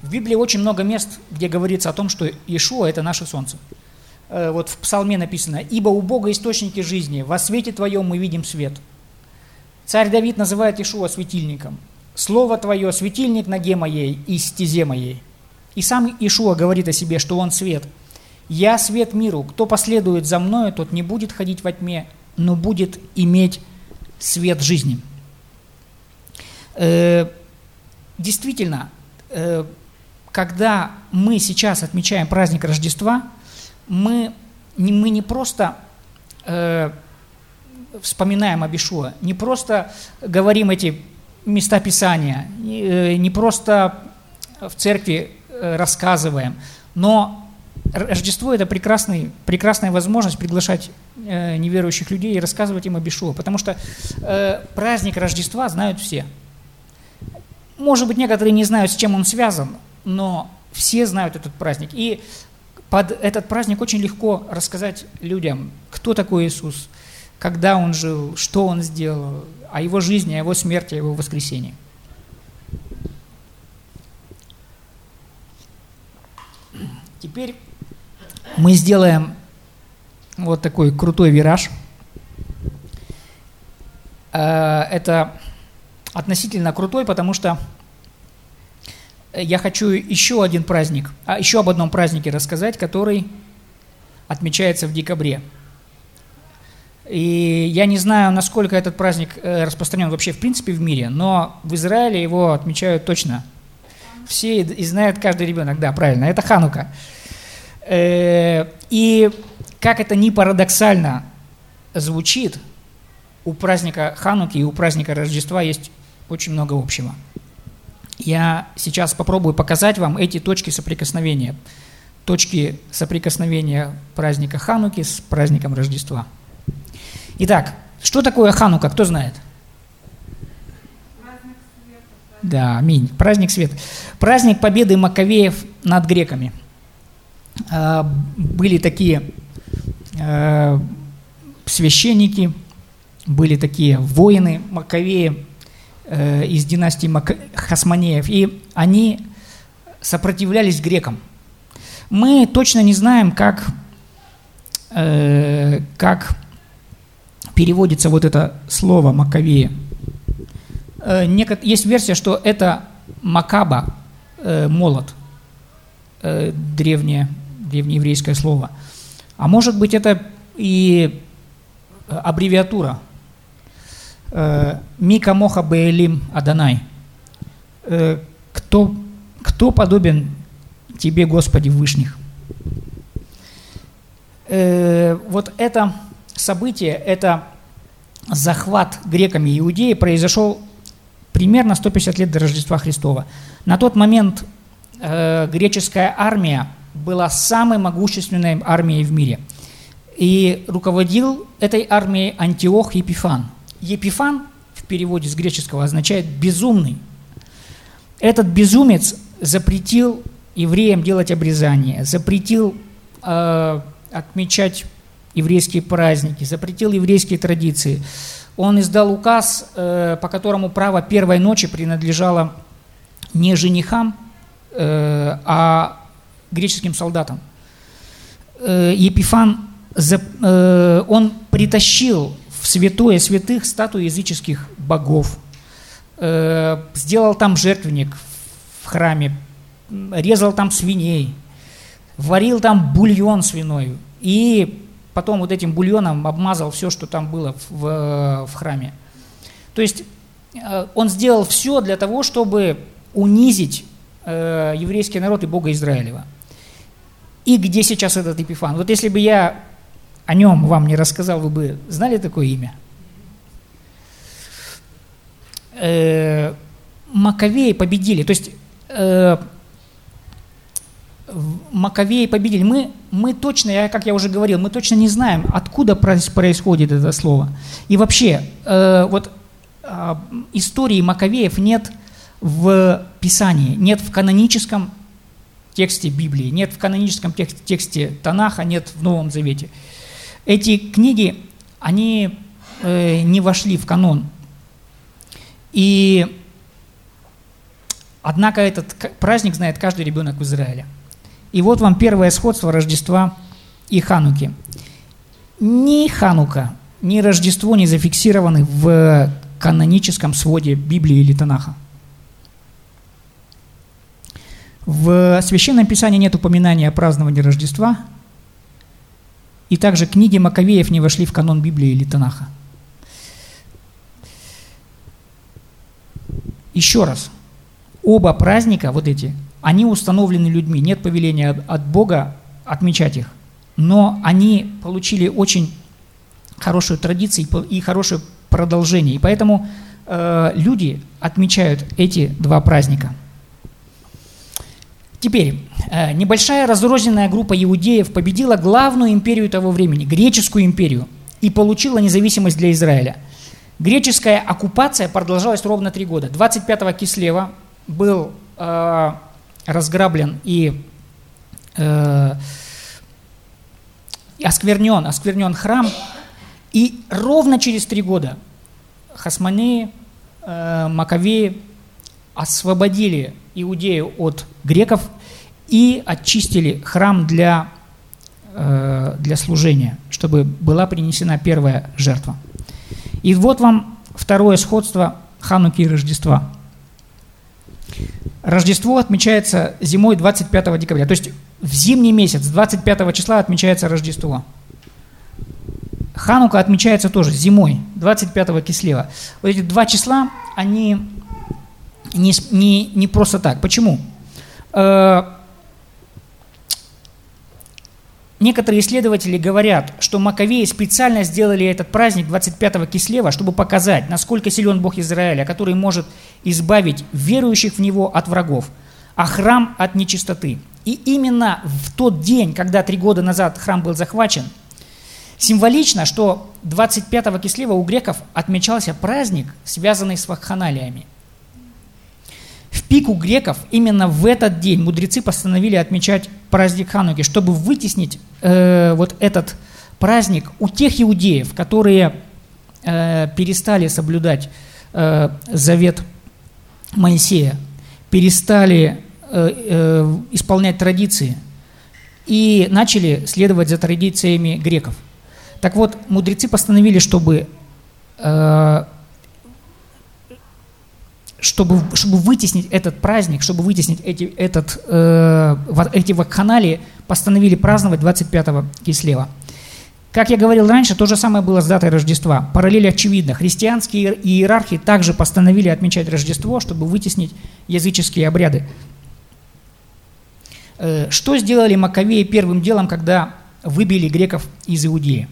В Библии очень много мест, где говорится о том, что Иешуа – это наше солнце. Э, вот в Псалме написано «Ибо у Бога источники жизни, во свете Твоем мы видим свет». Царь Давид называет Иешуа светильником. «Слово Твое – светильник ноге моей и стезе моей». И сам Ишуа говорит о себе, что он свет – «Я свет миру, кто последует за мною, тот не будет ходить во тьме, но будет иметь свет жизни». Э, действительно, э, когда мы сейчас отмечаем праздник Рождества, мы не, мы не просто э, вспоминаем об Ишуа, не просто говорим эти места Писания, не, не просто в церкви рассказываем, но Рождество – это прекрасный, прекрасная возможность приглашать э, неверующих людей и рассказывать им об Ишуа, потому что э, праздник Рождества знают все. Может быть, некоторые не знают, с чем он связан, но все знают этот праздник. И под этот праздник очень легко рассказать людям, кто такой Иисус, когда он жил, что он сделал, о его жизни, о его смерти, о его воскресении. Теперь мы сделаем вот такой крутой вираж. Э, это относительно крутой, потому что я хочу еще один праздник, а еще об одном празднике рассказать, который отмечается в декабре. И я не знаю, насколько этот праздник э, распространен вообще в принципе в мире, но в Израиле его отмечают точно. Все и знают каждый ребенок, да, правильно, это Ханука. Э, и как это ни парадоксально звучит, у праздника Хануки и у праздника Рождества есть очень много общего. Я сейчас попробую показать вам эти точки соприкосновения. Точки соприкосновения праздника Хануки с праздником Рождества. Итак, что такое Ханука, кто знает? Да, аминь. Праздник света. Праздник победы Маковеев над греками – Э, были такие э, священники, были такие воины Маковеи э, из династии Хасманеев, и они сопротивлялись грекам. Мы точно не знаем, как, как переводится вот это слово Маковея. Есть версия, что это Макаба, молот, древняя древнееврейское слово. А может быть, это и аббревиатура. Э, Мика Моха Беэлим Аданай. Э, кто, кто подобен Тебе, Господи, Вышних? Э, вот это событие, это захват греками Иудеи произошел примерно 150 лет до Рождества Христова. На тот момент греческая армия была самой могущественной армией в мире. И руководил этой армией Антиох Епифан. Епифан в переводе с греческого означает «безумный». Этот безумец запретил евреям делать обрезание, запретил э, отмечать еврейские праздники, запретил еврейские традиции. Он издал указ, э, по которому право первой ночи принадлежало не женихам, э, а греческим солдатам. Э, Епифан, он притащил в святое святых статуи языческих богов, сделал там жертвенник в храме, резал там свиней, варил там бульон свиной и потом вот этим бульоном обмазал все, что там было в, в храме. То есть э, он сделал все для того, чтобы унизить э, еврейский народ и Бога Израилева. И где сейчас этот Епифан? Вот если бы я о нем вам не рассказал, вы бы знали такое имя? Э, Маковеи победили. То есть Маковеи победили. Мы, мы точно, я, как я уже говорил, мы точно не знаем, откуда происходит это слово. И вообще, э, вот э, истории Маковеев нет в Писании, нет в каноническом тексте Библии, нет в каноническом тексте, тексте Танаха, нет в Новом Завете. Эти книги, они э, не вошли в канон. И однако этот праздник знает каждый ребенок в Израиле. И вот вам первое сходство Рождества и Хануки. Ни Ханука, ни Рождество не зафиксированы в каноническом своде Библии или Танаха. В Священном Писании нет упоминания о праздновании Рождества, и также книги Маковеев не вошли в канон Библии или Танаха. Еще раз, оба праздника, вот эти, они установлены людьми, нет повеления от Бога отмечать их, но они получили очень хорошую традицию и хорошее продолжение, и поэтому э, люди отмечают эти два праздника – Теперь, э, небольшая разрозненная группа иудеев победила главную империю того времени, греческую империю, и получила независимость для Израиля. Греческая оккупация продолжалась ровно три года. 25-го Кислева был э, разграблен и э, осквернен, осквернен храм, и ровно через три года Хасманеи, э, Маковеи освободили Иудею от греков и очистили храм для, э, для служения, чтобы была принесена первая жертва. И вот вам второе сходство Хануки и Рождества. Рождество отмечается зимой 25 декабря, то есть в зимний месяц, 25 числа отмечается Рождество. Ханука отмечается тоже зимой, 25 кислева. Вот эти два числа, они не, не, не просто так. Почему? Э, некоторые исследователи говорят, что Маковеи специально сделали этот праздник 25-го Кислева, чтобы показать, насколько силен Бог Израиля, который может избавить верующих в Него от врагов, а храм от нечистоты. И именно в тот день, когда три года назад храм был захвачен, символично, что 25-го Кислева у греков отмечался праздник, связанный с вакханалиями – в пику греков именно в этот день мудрецы постановили отмечать праздник Хануки, чтобы вытеснить э, вот этот праздник у тех иудеев, которые э, перестали соблюдать э, завет Моисея, перестали э, э, исполнять традиции и начали следовать за традициями греков. Так вот, мудрецы постановили, чтобы э, чтобы, чтобы вытеснить этот праздник, чтобы вытеснить эти, этот, э, эти вакханалии, постановили праздновать 25-го Кислева. Как я говорил раньше, то же самое было с датой Рождества. Параллель очевидна. Христианские иерархи также постановили отмечать Рождество, чтобы вытеснить языческие обряды. Э, что сделали Маковеи первым делом, когда выбили греков из Иудеи?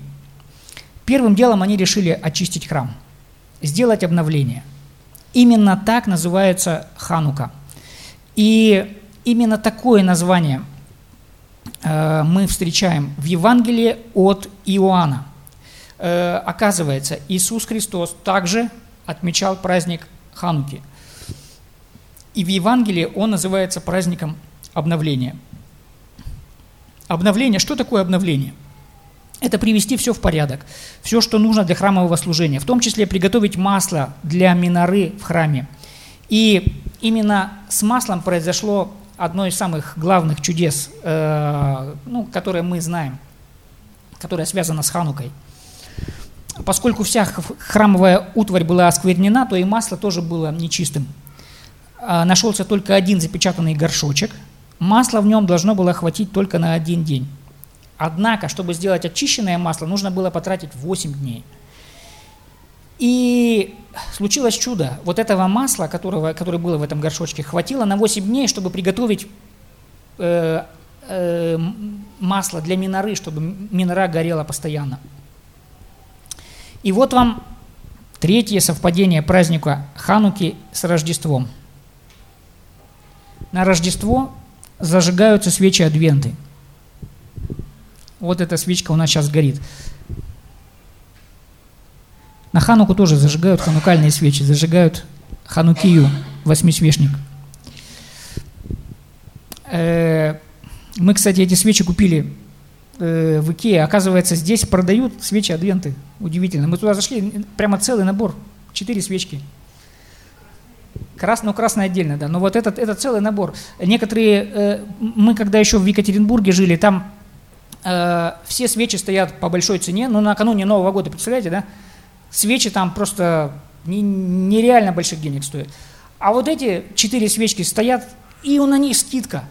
Первым делом они решили очистить храм, сделать обновление – Именно так называется Ханука. И именно такое название э, мы встречаем в Евангелии от Иоанна. Э, оказывается, Иисус Христос также отмечал праздник Хануки. И в Евангелии он называется праздником обновления. Обновление, что такое обновление? Это привести все в порядок, все, что нужно для храмового служения, в том числе приготовить масло для миноры в храме. И именно с маслом произошло одно из самых главных чудес, э, ну, которое мы знаем, которое связано с Ханукой. Поскольку вся храмовая утварь была осквернена, то и масло тоже было нечистым. А, нашелся только один запечатанный горшочек. Масло в нем должно было хватить только на один день. Однако, чтобы сделать очищенное масло, нужно было потратить 8 дней. И случилось чудо. Вот этого масла, которого, которое было в этом горшочке, хватило на 8 дней, чтобы приготовить э, э, масло для миноры, чтобы минора горела постоянно. И вот вам третье совпадение праздника Хануки с Рождеством. На Рождество зажигаются свечи Адвенты. Вот эта свечка у нас сейчас горит. На Хануку тоже зажигают ханукальные свечи, зажигают Ханукию, восьмисвечник. Э, мы, кстати, эти свечи купили э, в Икее. Оказывается, здесь продают свечи Адвенты. Удивительно. Мы туда зашли, прямо целый набор, четыре свечки. Красный, ну красный отдельно, да. Но вот этот, это целый набор. Некоторые, э, мы когда еще в Екатеринбурге жили, там все свечи стоят по большой цене, ну накануне Нового года, представляете, да? Свечи там просто нереально больших денег стоят. А вот эти четыре свечки стоят, и на них скидка.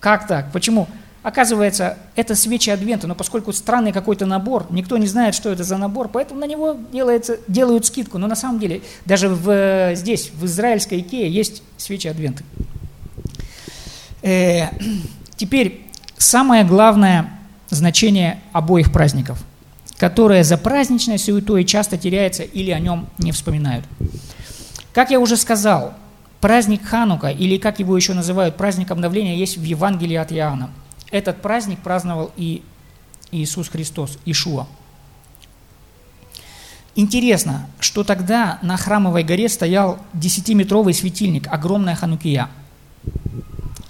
Как так? Почему? Оказывается, это свечи Адвента, но поскольку странный какой-то набор, никто не знает, что это за набор, поэтому на него делается, делают скидку. Но на самом деле, даже в, здесь, в израильской Икее, есть свечи Адвента. Э, [CLEARS THROAT] теперь, самое главное значение обоих праздников – которое за праздничной суетой часто теряется или о нем не вспоминают. Как я уже сказал, праздник Ханука, или как его еще называют, праздник обновления, есть в Евангелии от Иоанна. Этот праздник праздновал и Иисус Христос, Ишуа. Интересно, что тогда на Храмовой горе стоял десятиметровый светильник, огромная ханукия.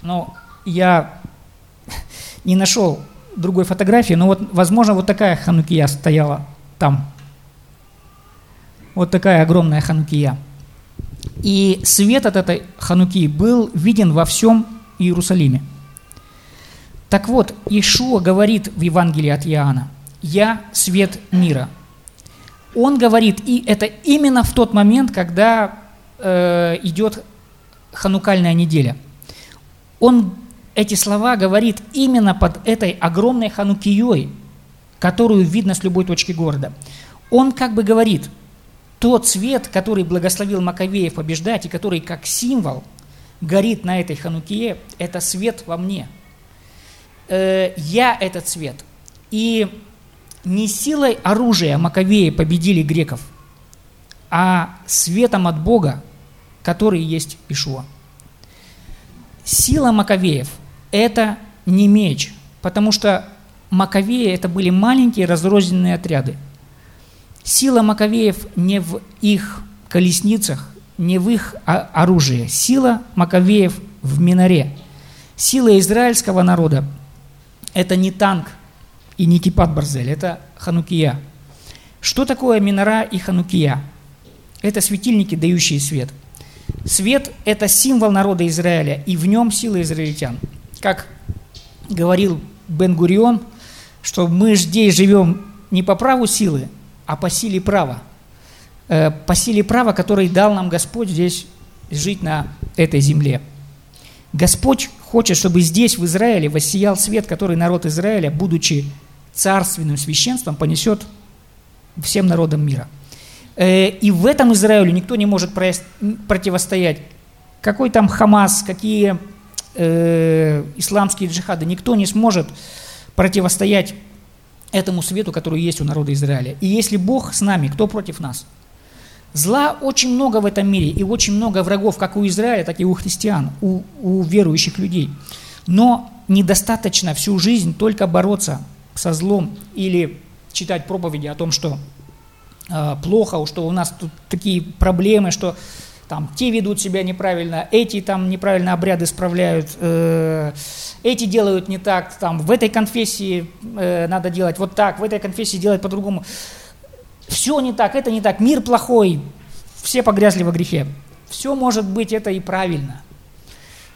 Но я не нашел другой фотографии, но вот, возможно, вот такая ханукия стояла там. Вот такая огромная ханукия. И свет от этой ханукии был виден во всем Иерусалиме. Так вот, Ишуа говорит в Евангелии от Иоанна, «Я свет мира». Он говорит, и это именно в тот момент, когда э, идет ханукальная неделя. Он эти слова говорит именно под этой огромной ханукией, которую видно с любой точки города. Он как бы говорит, тот свет, который благословил Маковеев побеждать и который как символ горит на этой ханукие, это свет во мне. Э, я этот свет. И не силой оружия Маковеи победили греков, а светом от Бога, который есть Ишуа. Сила Маковеев – это не меч, потому что Маковеи это были маленькие разрозненные отряды. Сила Маковеев не в их колесницах, не в их оружии. Сила Маковеев в Миноре. Сила израильского народа – это не танк и не кипат Барзель, это Ханукия. Что такое Минора и Ханукия? Это светильники, дающие свет. Свет – это символ народа Израиля, и в нем сила израильтян – как говорил Бен-Гурион, что мы здесь живем не по праву силы, а по силе права. Э, по силе права, который дал нам Господь здесь жить на этой земле. Господь хочет, чтобы здесь, в Израиле, воссиял свет, который народ Израиля, будучи царственным священством, понесет всем народам мира. Э, и в этом Израилю никто не может противостоять. Какой там Хамас, какие э, исламские джихады, никто не сможет противостоять этому свету, который есть у народа Израиля. И если Бог с нами, кто против нас? Зла очень много в этом мире, и очень много врагов, как у Израиля, так и у христиан, у, у верующих людей. Но недостаточно всю жизнь только бороться со злом или читать проповеди о том, что э, плохо, что у нас тут такие проблемы, что там те ведут себя неправильно, эти там неправильно обряды справляют, э, эти делают не так, там в этой конфессии э, надо делать вот так, в этой конфессии делать по-другому. Все не так, это не так, мир плохой, все погрязли во грехе. Все может быть это и правильно.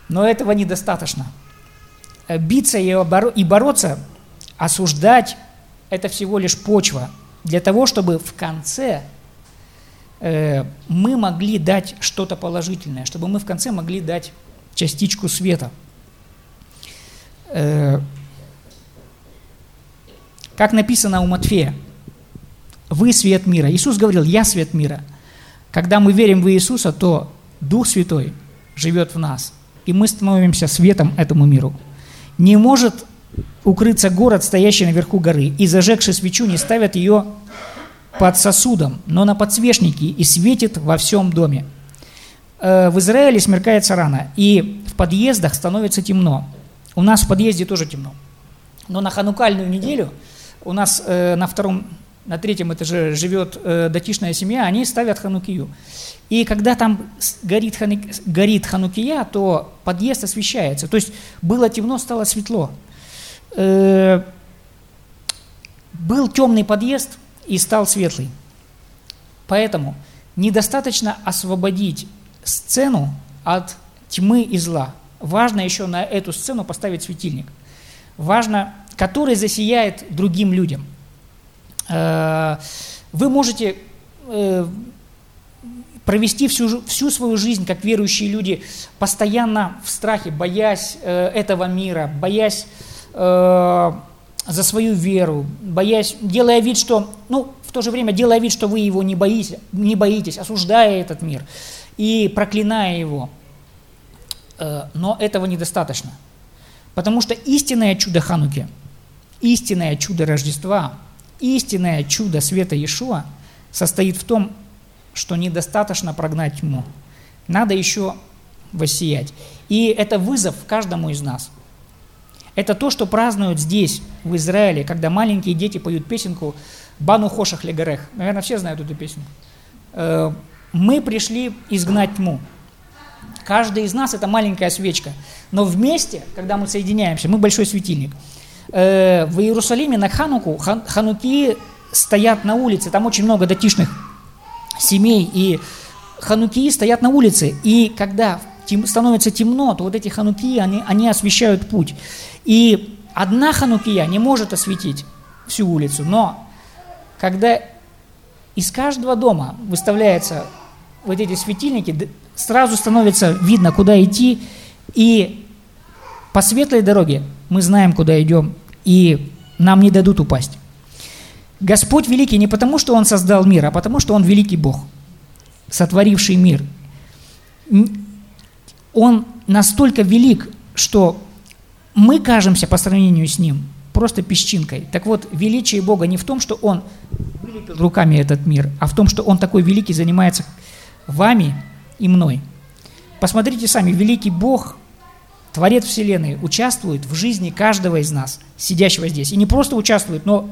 Но этого недостаточно. Э, биться и, оборо- и бороться, осуждать – это всего лишь почва для того, чтобы в конце мы могли дать что-то положительное, чтобы мы в конце могли дать частичку света. Э, как написано у Матфея, вы свет мира. Иисус говорил, я свет мира. Когда мы верим в Иисуса, то Дух Святой живет в нас, и мы становимся светом этому миру. Не может укрыться город, стоящий наверху горы, и зажегши свечу не ставят ее под сосудом, но на подсвечнике и светит во всем доме. Э, в Израиле смеркается рано, и в подъездах становится темно. У нас в подъезде тоже темно. Но на ханукальную неделю у нас э, на втором, на третьем этаже живет э, датишная семья, они ставят ханукию. И когда там горит, ханук, горит ханукия, то подъезд освещается. То есть было темно, стало светло. Был темный подъезд и стал светлый. Поэтому недостаточно освободить сцену от тьмы и зла. Важно еще на эту сцену поставить светильник. Важно, который засияет другим людям. Э, вы можете э, провести всю, всю свою жизнь, как верующие люди, постоянно в страхе, боясь э, этого мира, боясь за свою веру, боясь, делая вид, что, ну, в то же время делая вид, что вы его не боитесь, не боитесь осуждая этот мир и проклиная его. Но этого недостаточно. Потому что истинное чудо Хануки, истинное чудо Рождества, истинное чудо света Иешуа состоит в том, что недостаточно прогнать тьму. Надо еще воссиять. И это вызов каждому из нас. Это то, что празднуют здесь, в Израиле, когда маленькие дети поют песенку «Бану хошах легарех». Наверное, все знают эту песню. Э, Мы пришли изгнать тьму. Каждый из нас – это маленькая свечка. Но вместе, когда мы соединяемся, мы большой светильник. Э, в Иерусалиме на Хануку хан, хануки стоят на улице, там очень много датишных семей, и хануки стоят на улице. И когда становится темно, то вот эти хануки, они, они освещают путь. И одна ханукия не может осветить всю улицу, но когда из каждого дома выставляются вот эти светильники, сразу становится видно, куда идти, и по светлой дороге мы знаем, куда идем, и нам не дадут упасть. Господь великий не потому, что Он создал мир, а потому, что Он великий Бог, сотворивший мир. Он настолько велик, что мы кажемся по сравнению с Ним просто песчинкой. Так вот, величие Бога не в том, что Он вылепил руками этот мир, а в том, что Он такой великий занимается вами и мной. Посмотрите сами, великий Бог, Творец Вселенной, участвует в жизни каждого из нас, сидящего здесь. И не просто участвует, но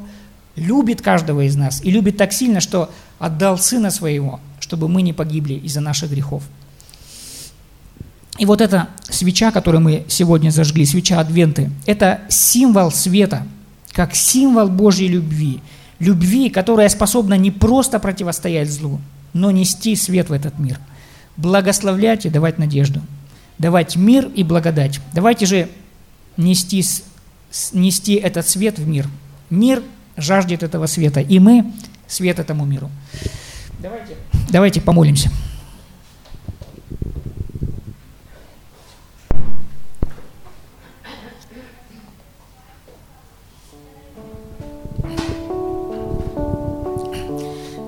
любит каждого из нас. И любит так сильно, что отдал Сына Своего, чтобы мы не погибли из-за наших грехов. И вот эта свеча, которую мы сегодня зажгли, свеча Адвенты, это символ света, как символ Божьей любви. Любви, которая способна не просто противостоять злу, но нести свет в этот мир – благословлять и давать надежду, давать мир и благодать. Давайте же нести, нести этот свет в мир. Мир жаждет этого света, и мы свет этому миру. Давайте, давайте помолимся.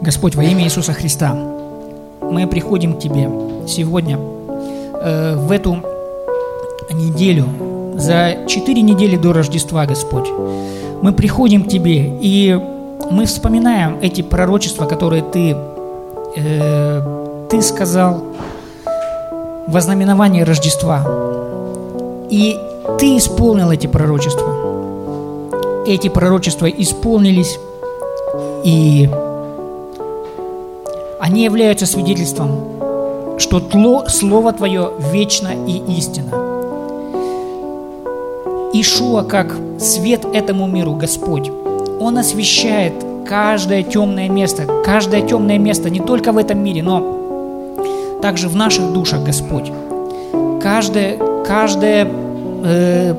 Господь, во имя Иисуса Христа, мы приходим к Тебе сегодня, э, в эту неделю, за четыре недели до Рождества, Господь. Мы приходим к Тебе, и мы вспоминаем эти пророчества, которые Ты, э, ты сказал во знаменовании Рождества. И Ты исполнил эти пророчества. Эти пророчества исполнились, и они являются свидетельством, что тло, Слово Твое вечно и истинно. Ишуа как свет этому миру, Господь, Он освещает каждое темное место, каждое темное место не только в этом мире, но также в наших душах, Господь. каждое, каждое э,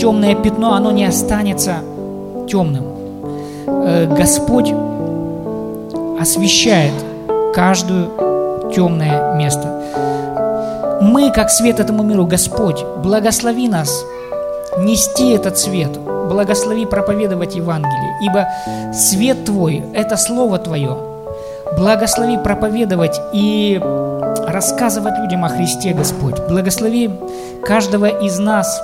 темное пятно, оно не останется темным. Э, Господь освещает каждую темное место. Мы, как свет этому миру, Господь, благослови нас нести этот свет, благослови проповедовать Евангелие, ибо свет Твой – это Слово Твое. Благослови проповедовать и рассказывать людям о Христе, Господь. Благослови каждого из нас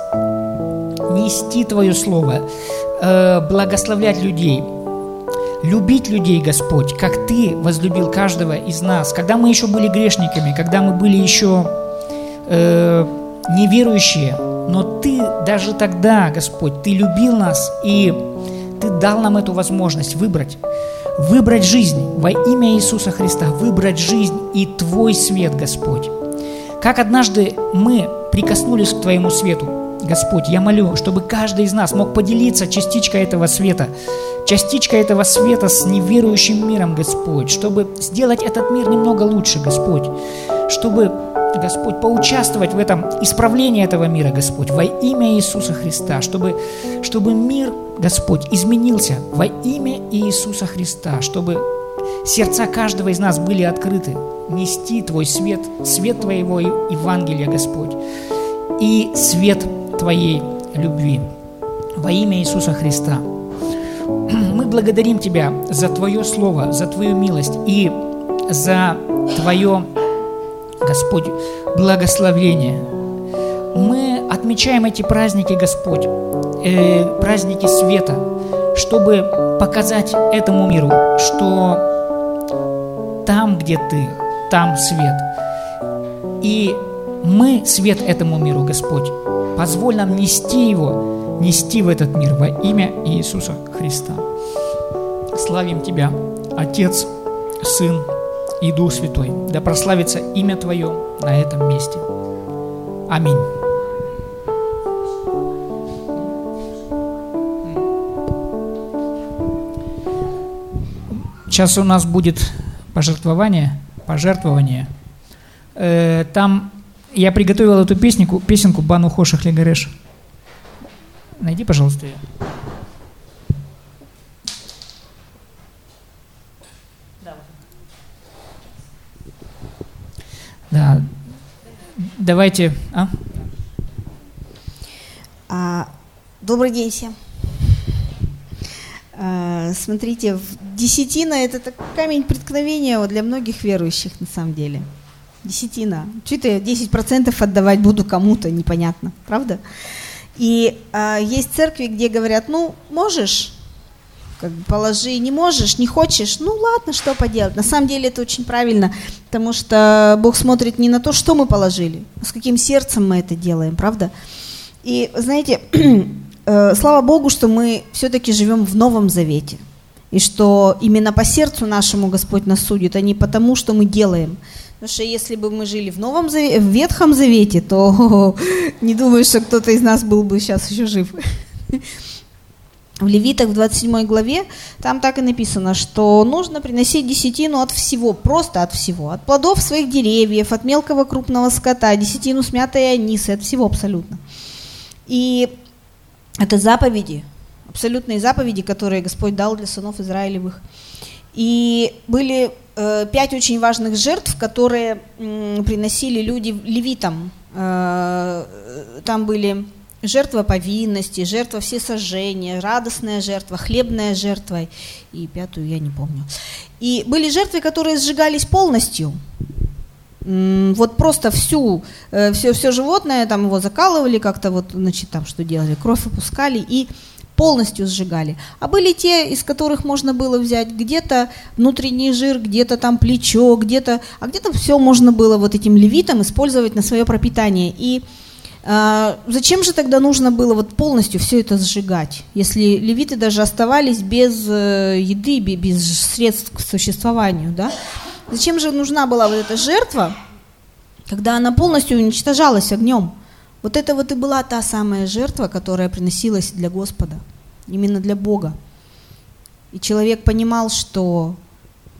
нести Твое Слово, э, благословлять людей, любить людей, Господь, как Ты возлюбил каждого из нас. Когда мы еще были грешниками, когда мы были еще э, неверующие, но Ты даже тогда, Господь, Ты любил нас, и Ты дал нам эту возможность выбрать. Выбрать жизнь во имя Иисуса Христа, выбрать жизнь и Твой свет, Господь. Как однажды мы прикоснулись к Твоему свету, Господь, я молю, чтобы каждый из нас мог поделиться частичкой этого света, частичкой этого света с неверующим миром, Господь, чтобы сделать этот мир немного лучше, Господь, чтобы, Господь, поучаствовать в этом исправлении этого мира, Господь, во имя Иисуса Христа, чтобы, чтобы мир, Господь, изменился во имя Иисуса Христа, чтобы сердца каждого из нас были открыты, нести Твой свет, свет Твоего Евангелия, Господь, и свет Твоей любви. Во имя Иисуса Христа. Мы благодарим Тебя за Твое Слово, за Твою милость и за Твое, Господь, благословение. Мы отмечаем эти праздники, Господь, э, праздники света, чтобы показать этому миру, что там, где Ты, там свет. И мы свет этому миру, Господь. Позволь нам нести его, нести в этот мир во имя Иисуса Христа. Славим Тебя, Отец, Сын и Дух Святой. Да прославится имя Твое на этом месте. Аминь. Сейчас у нас будет пожертвование, пожертвование. Э, там я приготовил эту песенку, песенку Бану Хошах Легареш. Найди, пожалуйста, ее. Да. Давайте. А? А, добрый день всем. А, смотрите, десятина это так, камень преткновения для многих верующих на самом деле. Десятина. Что-то я 10% отдавать буду кому-то, непонятно, правда? И а, есть церкви, где говорят, ну, можешь, как бы положи, не можешь, не хочешь, ну ладно, что поделать. На самом деле это очень правильно, потому что Бог смотрит не на то, что мы положили, а с каким сердцем мы это делаем, правда? И знаете, [CLEARS THROAT] э, слава Богу, что мы все-таки живем в Новом Завете, и что именно по сердцу нашему Господь нас судит, а не потому, что мы делаем. Потому что если бы мы жили в Новом Завете, в Ветхом Завете, то [LAUGHS] не думаю, что кто-то из нас был бы сейчас еще жив. [LAUGHS] В Левитах в 27 главе там так и написано, что нужно приносить десятину от всего, просто от всего. От плодов своих деревьев, от мелкого крупного скота, десятину с мятой анисы, от всего абсолютно. И это заповеди, абсолютные заповеди, которые Господь дал для сынов Израилевых. И были пять очень важных жертв, которые э, приносили люди левитам. Э, там были жертва повинности, жертва всесожжения, радостная жертва, хлебная жертва и пятую я не помню. И были жертвы, которые сжигались полностью. Вот просто всю, все, все животное, там его закалывали как-то, вот, значит, там что делали, кровь опускали и полностью сжигали. А были те, из которых можно было взять где-то внутренний жир, где-то там плечо, где-то, а где-то все можно было вот этим левитам использовать на свое пропитание. И а, зачем же тогда нужно было вот полностью все это сжигать, если левиты даже оставались без э, еды, без средств к существованию, да? Зачем же нужна была вот эта жертва, когда она полностью уничтожалась огнем? Вот это вот и была та самая жертва, которая приносилась для Господа, именно для Бога. И человек понимал, что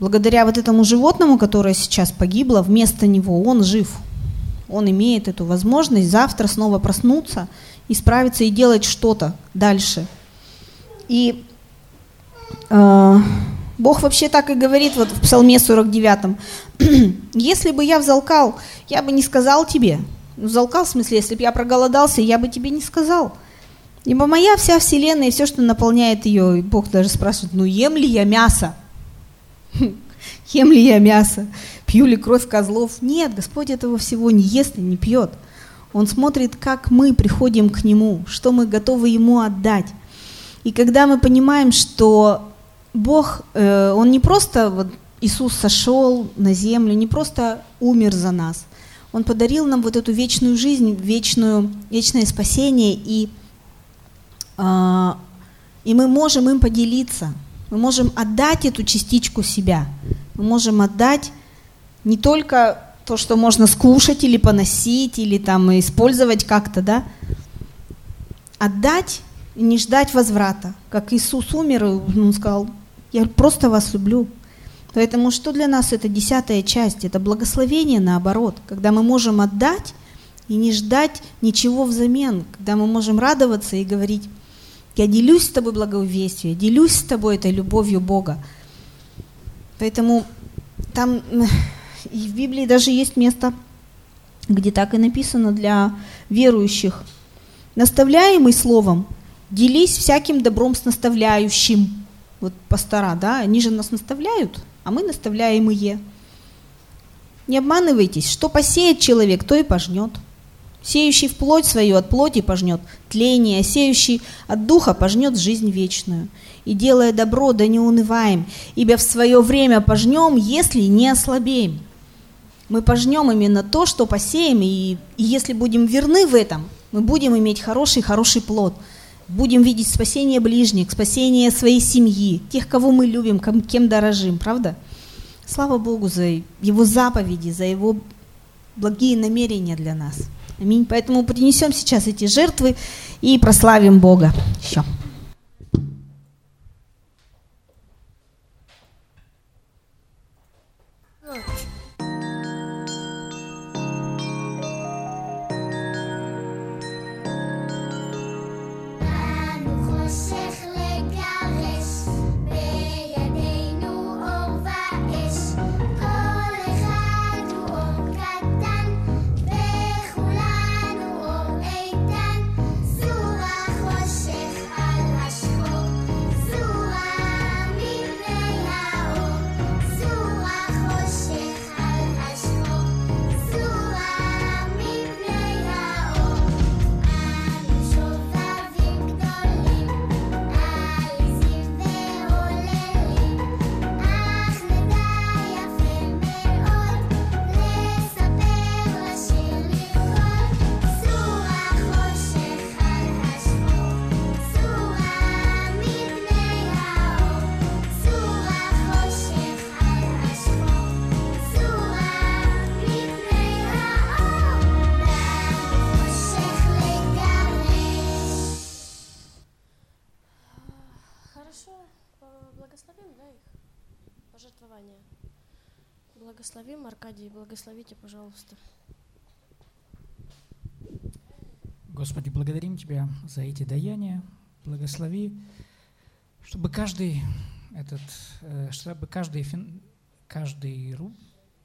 благодаря вот этому животному, которое сейчас погибло, вместо него он жив – он имеет эту возможность завтра снова проснуться, исправиться и делать что-то дальше. И э, Бог вообще так и говорит вот в Псалме 49. [CLEARS THROAT] «Если бы я взалкал, я бы не сказал тебе». Ну, взалкал в смысле, если бы я проголодался, я бы тебе не сказал. Ибо моя вся вселенная и все, что наполняет ее, Бог даже спрашивает, ну ем ли я мясо? [LAUGHS] Ем ли я мясо? Пью ли кровь козлов? Нет, Господь этого всего не ест и не пьет. Он смотрит, как мы приходим к Нему, что мы готовы Ему отдать. И когда мы понимаем, что Бог, э, Он не просто, вот, Иисус сошел на землю, не просто умер за нас, Он подарил нам вот эту вечную жизнь, вечную, вечное спасение, и, э, и мы можем им поделиться, мы можем отдать эту частичку себя, мы можем отдать не только то, что можно скушать или поносить, или там использовать как-то, да, отдать и не ждать возврата. Как Иисус умер, Он сказал, я просто вас люблю. Поэтому что для нас это десятая часть? Это благословение наоборот, когда мы можем отдать и не ждать ничего взамен, когда мы можем радоваться и говорить, я делюсь с тобой благовестием, я делюсь с тобой этой любовью Бога. Поэтому там и в Библии даже есть место, где так и написано для верующих. Наставляемый словом, делись всяким добром с наставляющим. Вот пастора, да, они же нас наставляют, а мы наставляемые. Не обманывайтесь, что посеет человек, то и пожнет. Сеющий в плоть свою от плоти пожнет тление, а сеющий от духа пожнет жизнь вечную. И делая добро, да не унываем, ибо в свое время пожнем, если не ослабеем. Мы пожнем именно то, что посеем, и, и если будем верны в этом, мы будем иметь хороший-хороший плод. Будем видеть спасение ближних, спасение своей семьи, тех, кого мы любим, кем дорожим, правда? Слава Богу за Его заповеди, за Его благие намерения для нас. Аминь. Поэтому принесем сейчас эти жертвы и прославим Бога. Еще. Благословим. Аркадий, благословите, пожалуйста. Господи, благодарим Тебя за эти даяния. Благослови, чтобы каждый этот, э, чтобы каждый, каждый руб,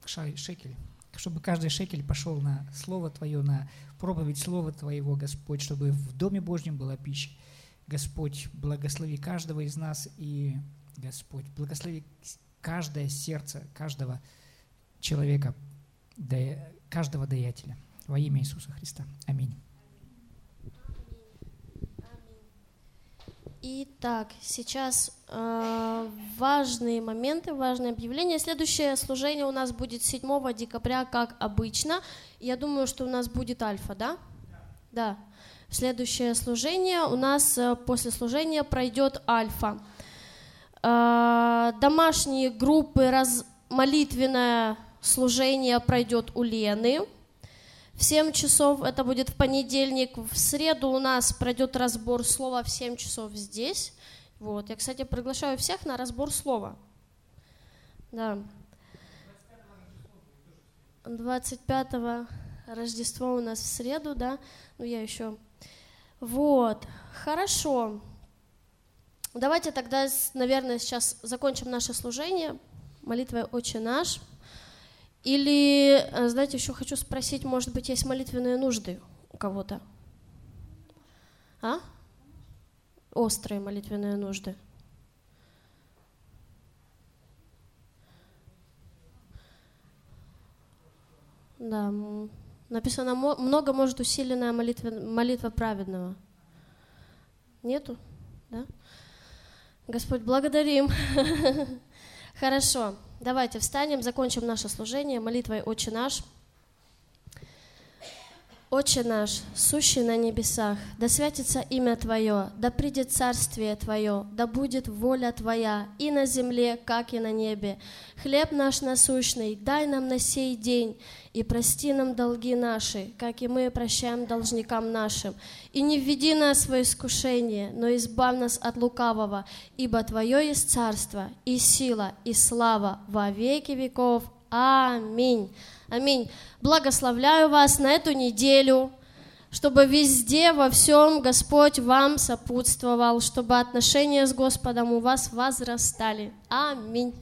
шекель, чтобы каждый шекель пошел на Слово Твое, на проповедь Слова Твоего, Господь, чтобы в Доме Божьем была пища. Господь, благослови каждого из нас и, Господь, благослови каждое сердце, каждого человека, каждого даятеля. Во имя Иисуса Христа. Аминь. Итак, сейчас э, важные моменты, важные объявления. Следующее служение у нас будет 7 декабря, как обычно. Я думаю, что у нас будет альфа, да? Да. Следующее служение у нас э, после служения пройдет альфа. Э, домашние группы, раз, молитвенная служение пройдет у Лены. В 7 часов, это будет в понедельник, в среду у нас пройдет разбор слова в 7 часов здесь. Вот. Я, кстати, приглашаю всех на разбор слова. Да. 25 Рождество у нас в среду, да? Ну, я еще... Вот, хорошо. Давайте тогда, наверное, сейчас закончим наше служение молитвой «Отче наш». Или, э, знаете, еще хочу спросить, может быть, есть молитвенные нужды у кого-то? А? Острые молитвенные нужды. Да, написано, много может усиленная молитва, молитва праведного. Нету? Да? Господь, благодарим. [LAUGHS] Хорошо, давайте встанем, закончим наше служение молитвой «Отче наш». Отче наш, сущий на небесах, да святится имя Твое, да придет царствие Твое, да будет воля Твоя и на земле, как и на небе. Хлеб наш насущный дай нам на сей день, и прости нам долги наши, как и мы прощаем должникам нашим. И не введи нас в искушение, но избавь нас от лукавого, ибо Твое есть царство, и сила, и слава во веки веков. Аминь. Аминь. Благословляю вас на эту неделю, чтобы везде, во всем Господь вам сопутствовал, чтобы отношения с Господом у вас возрастали. Аминь.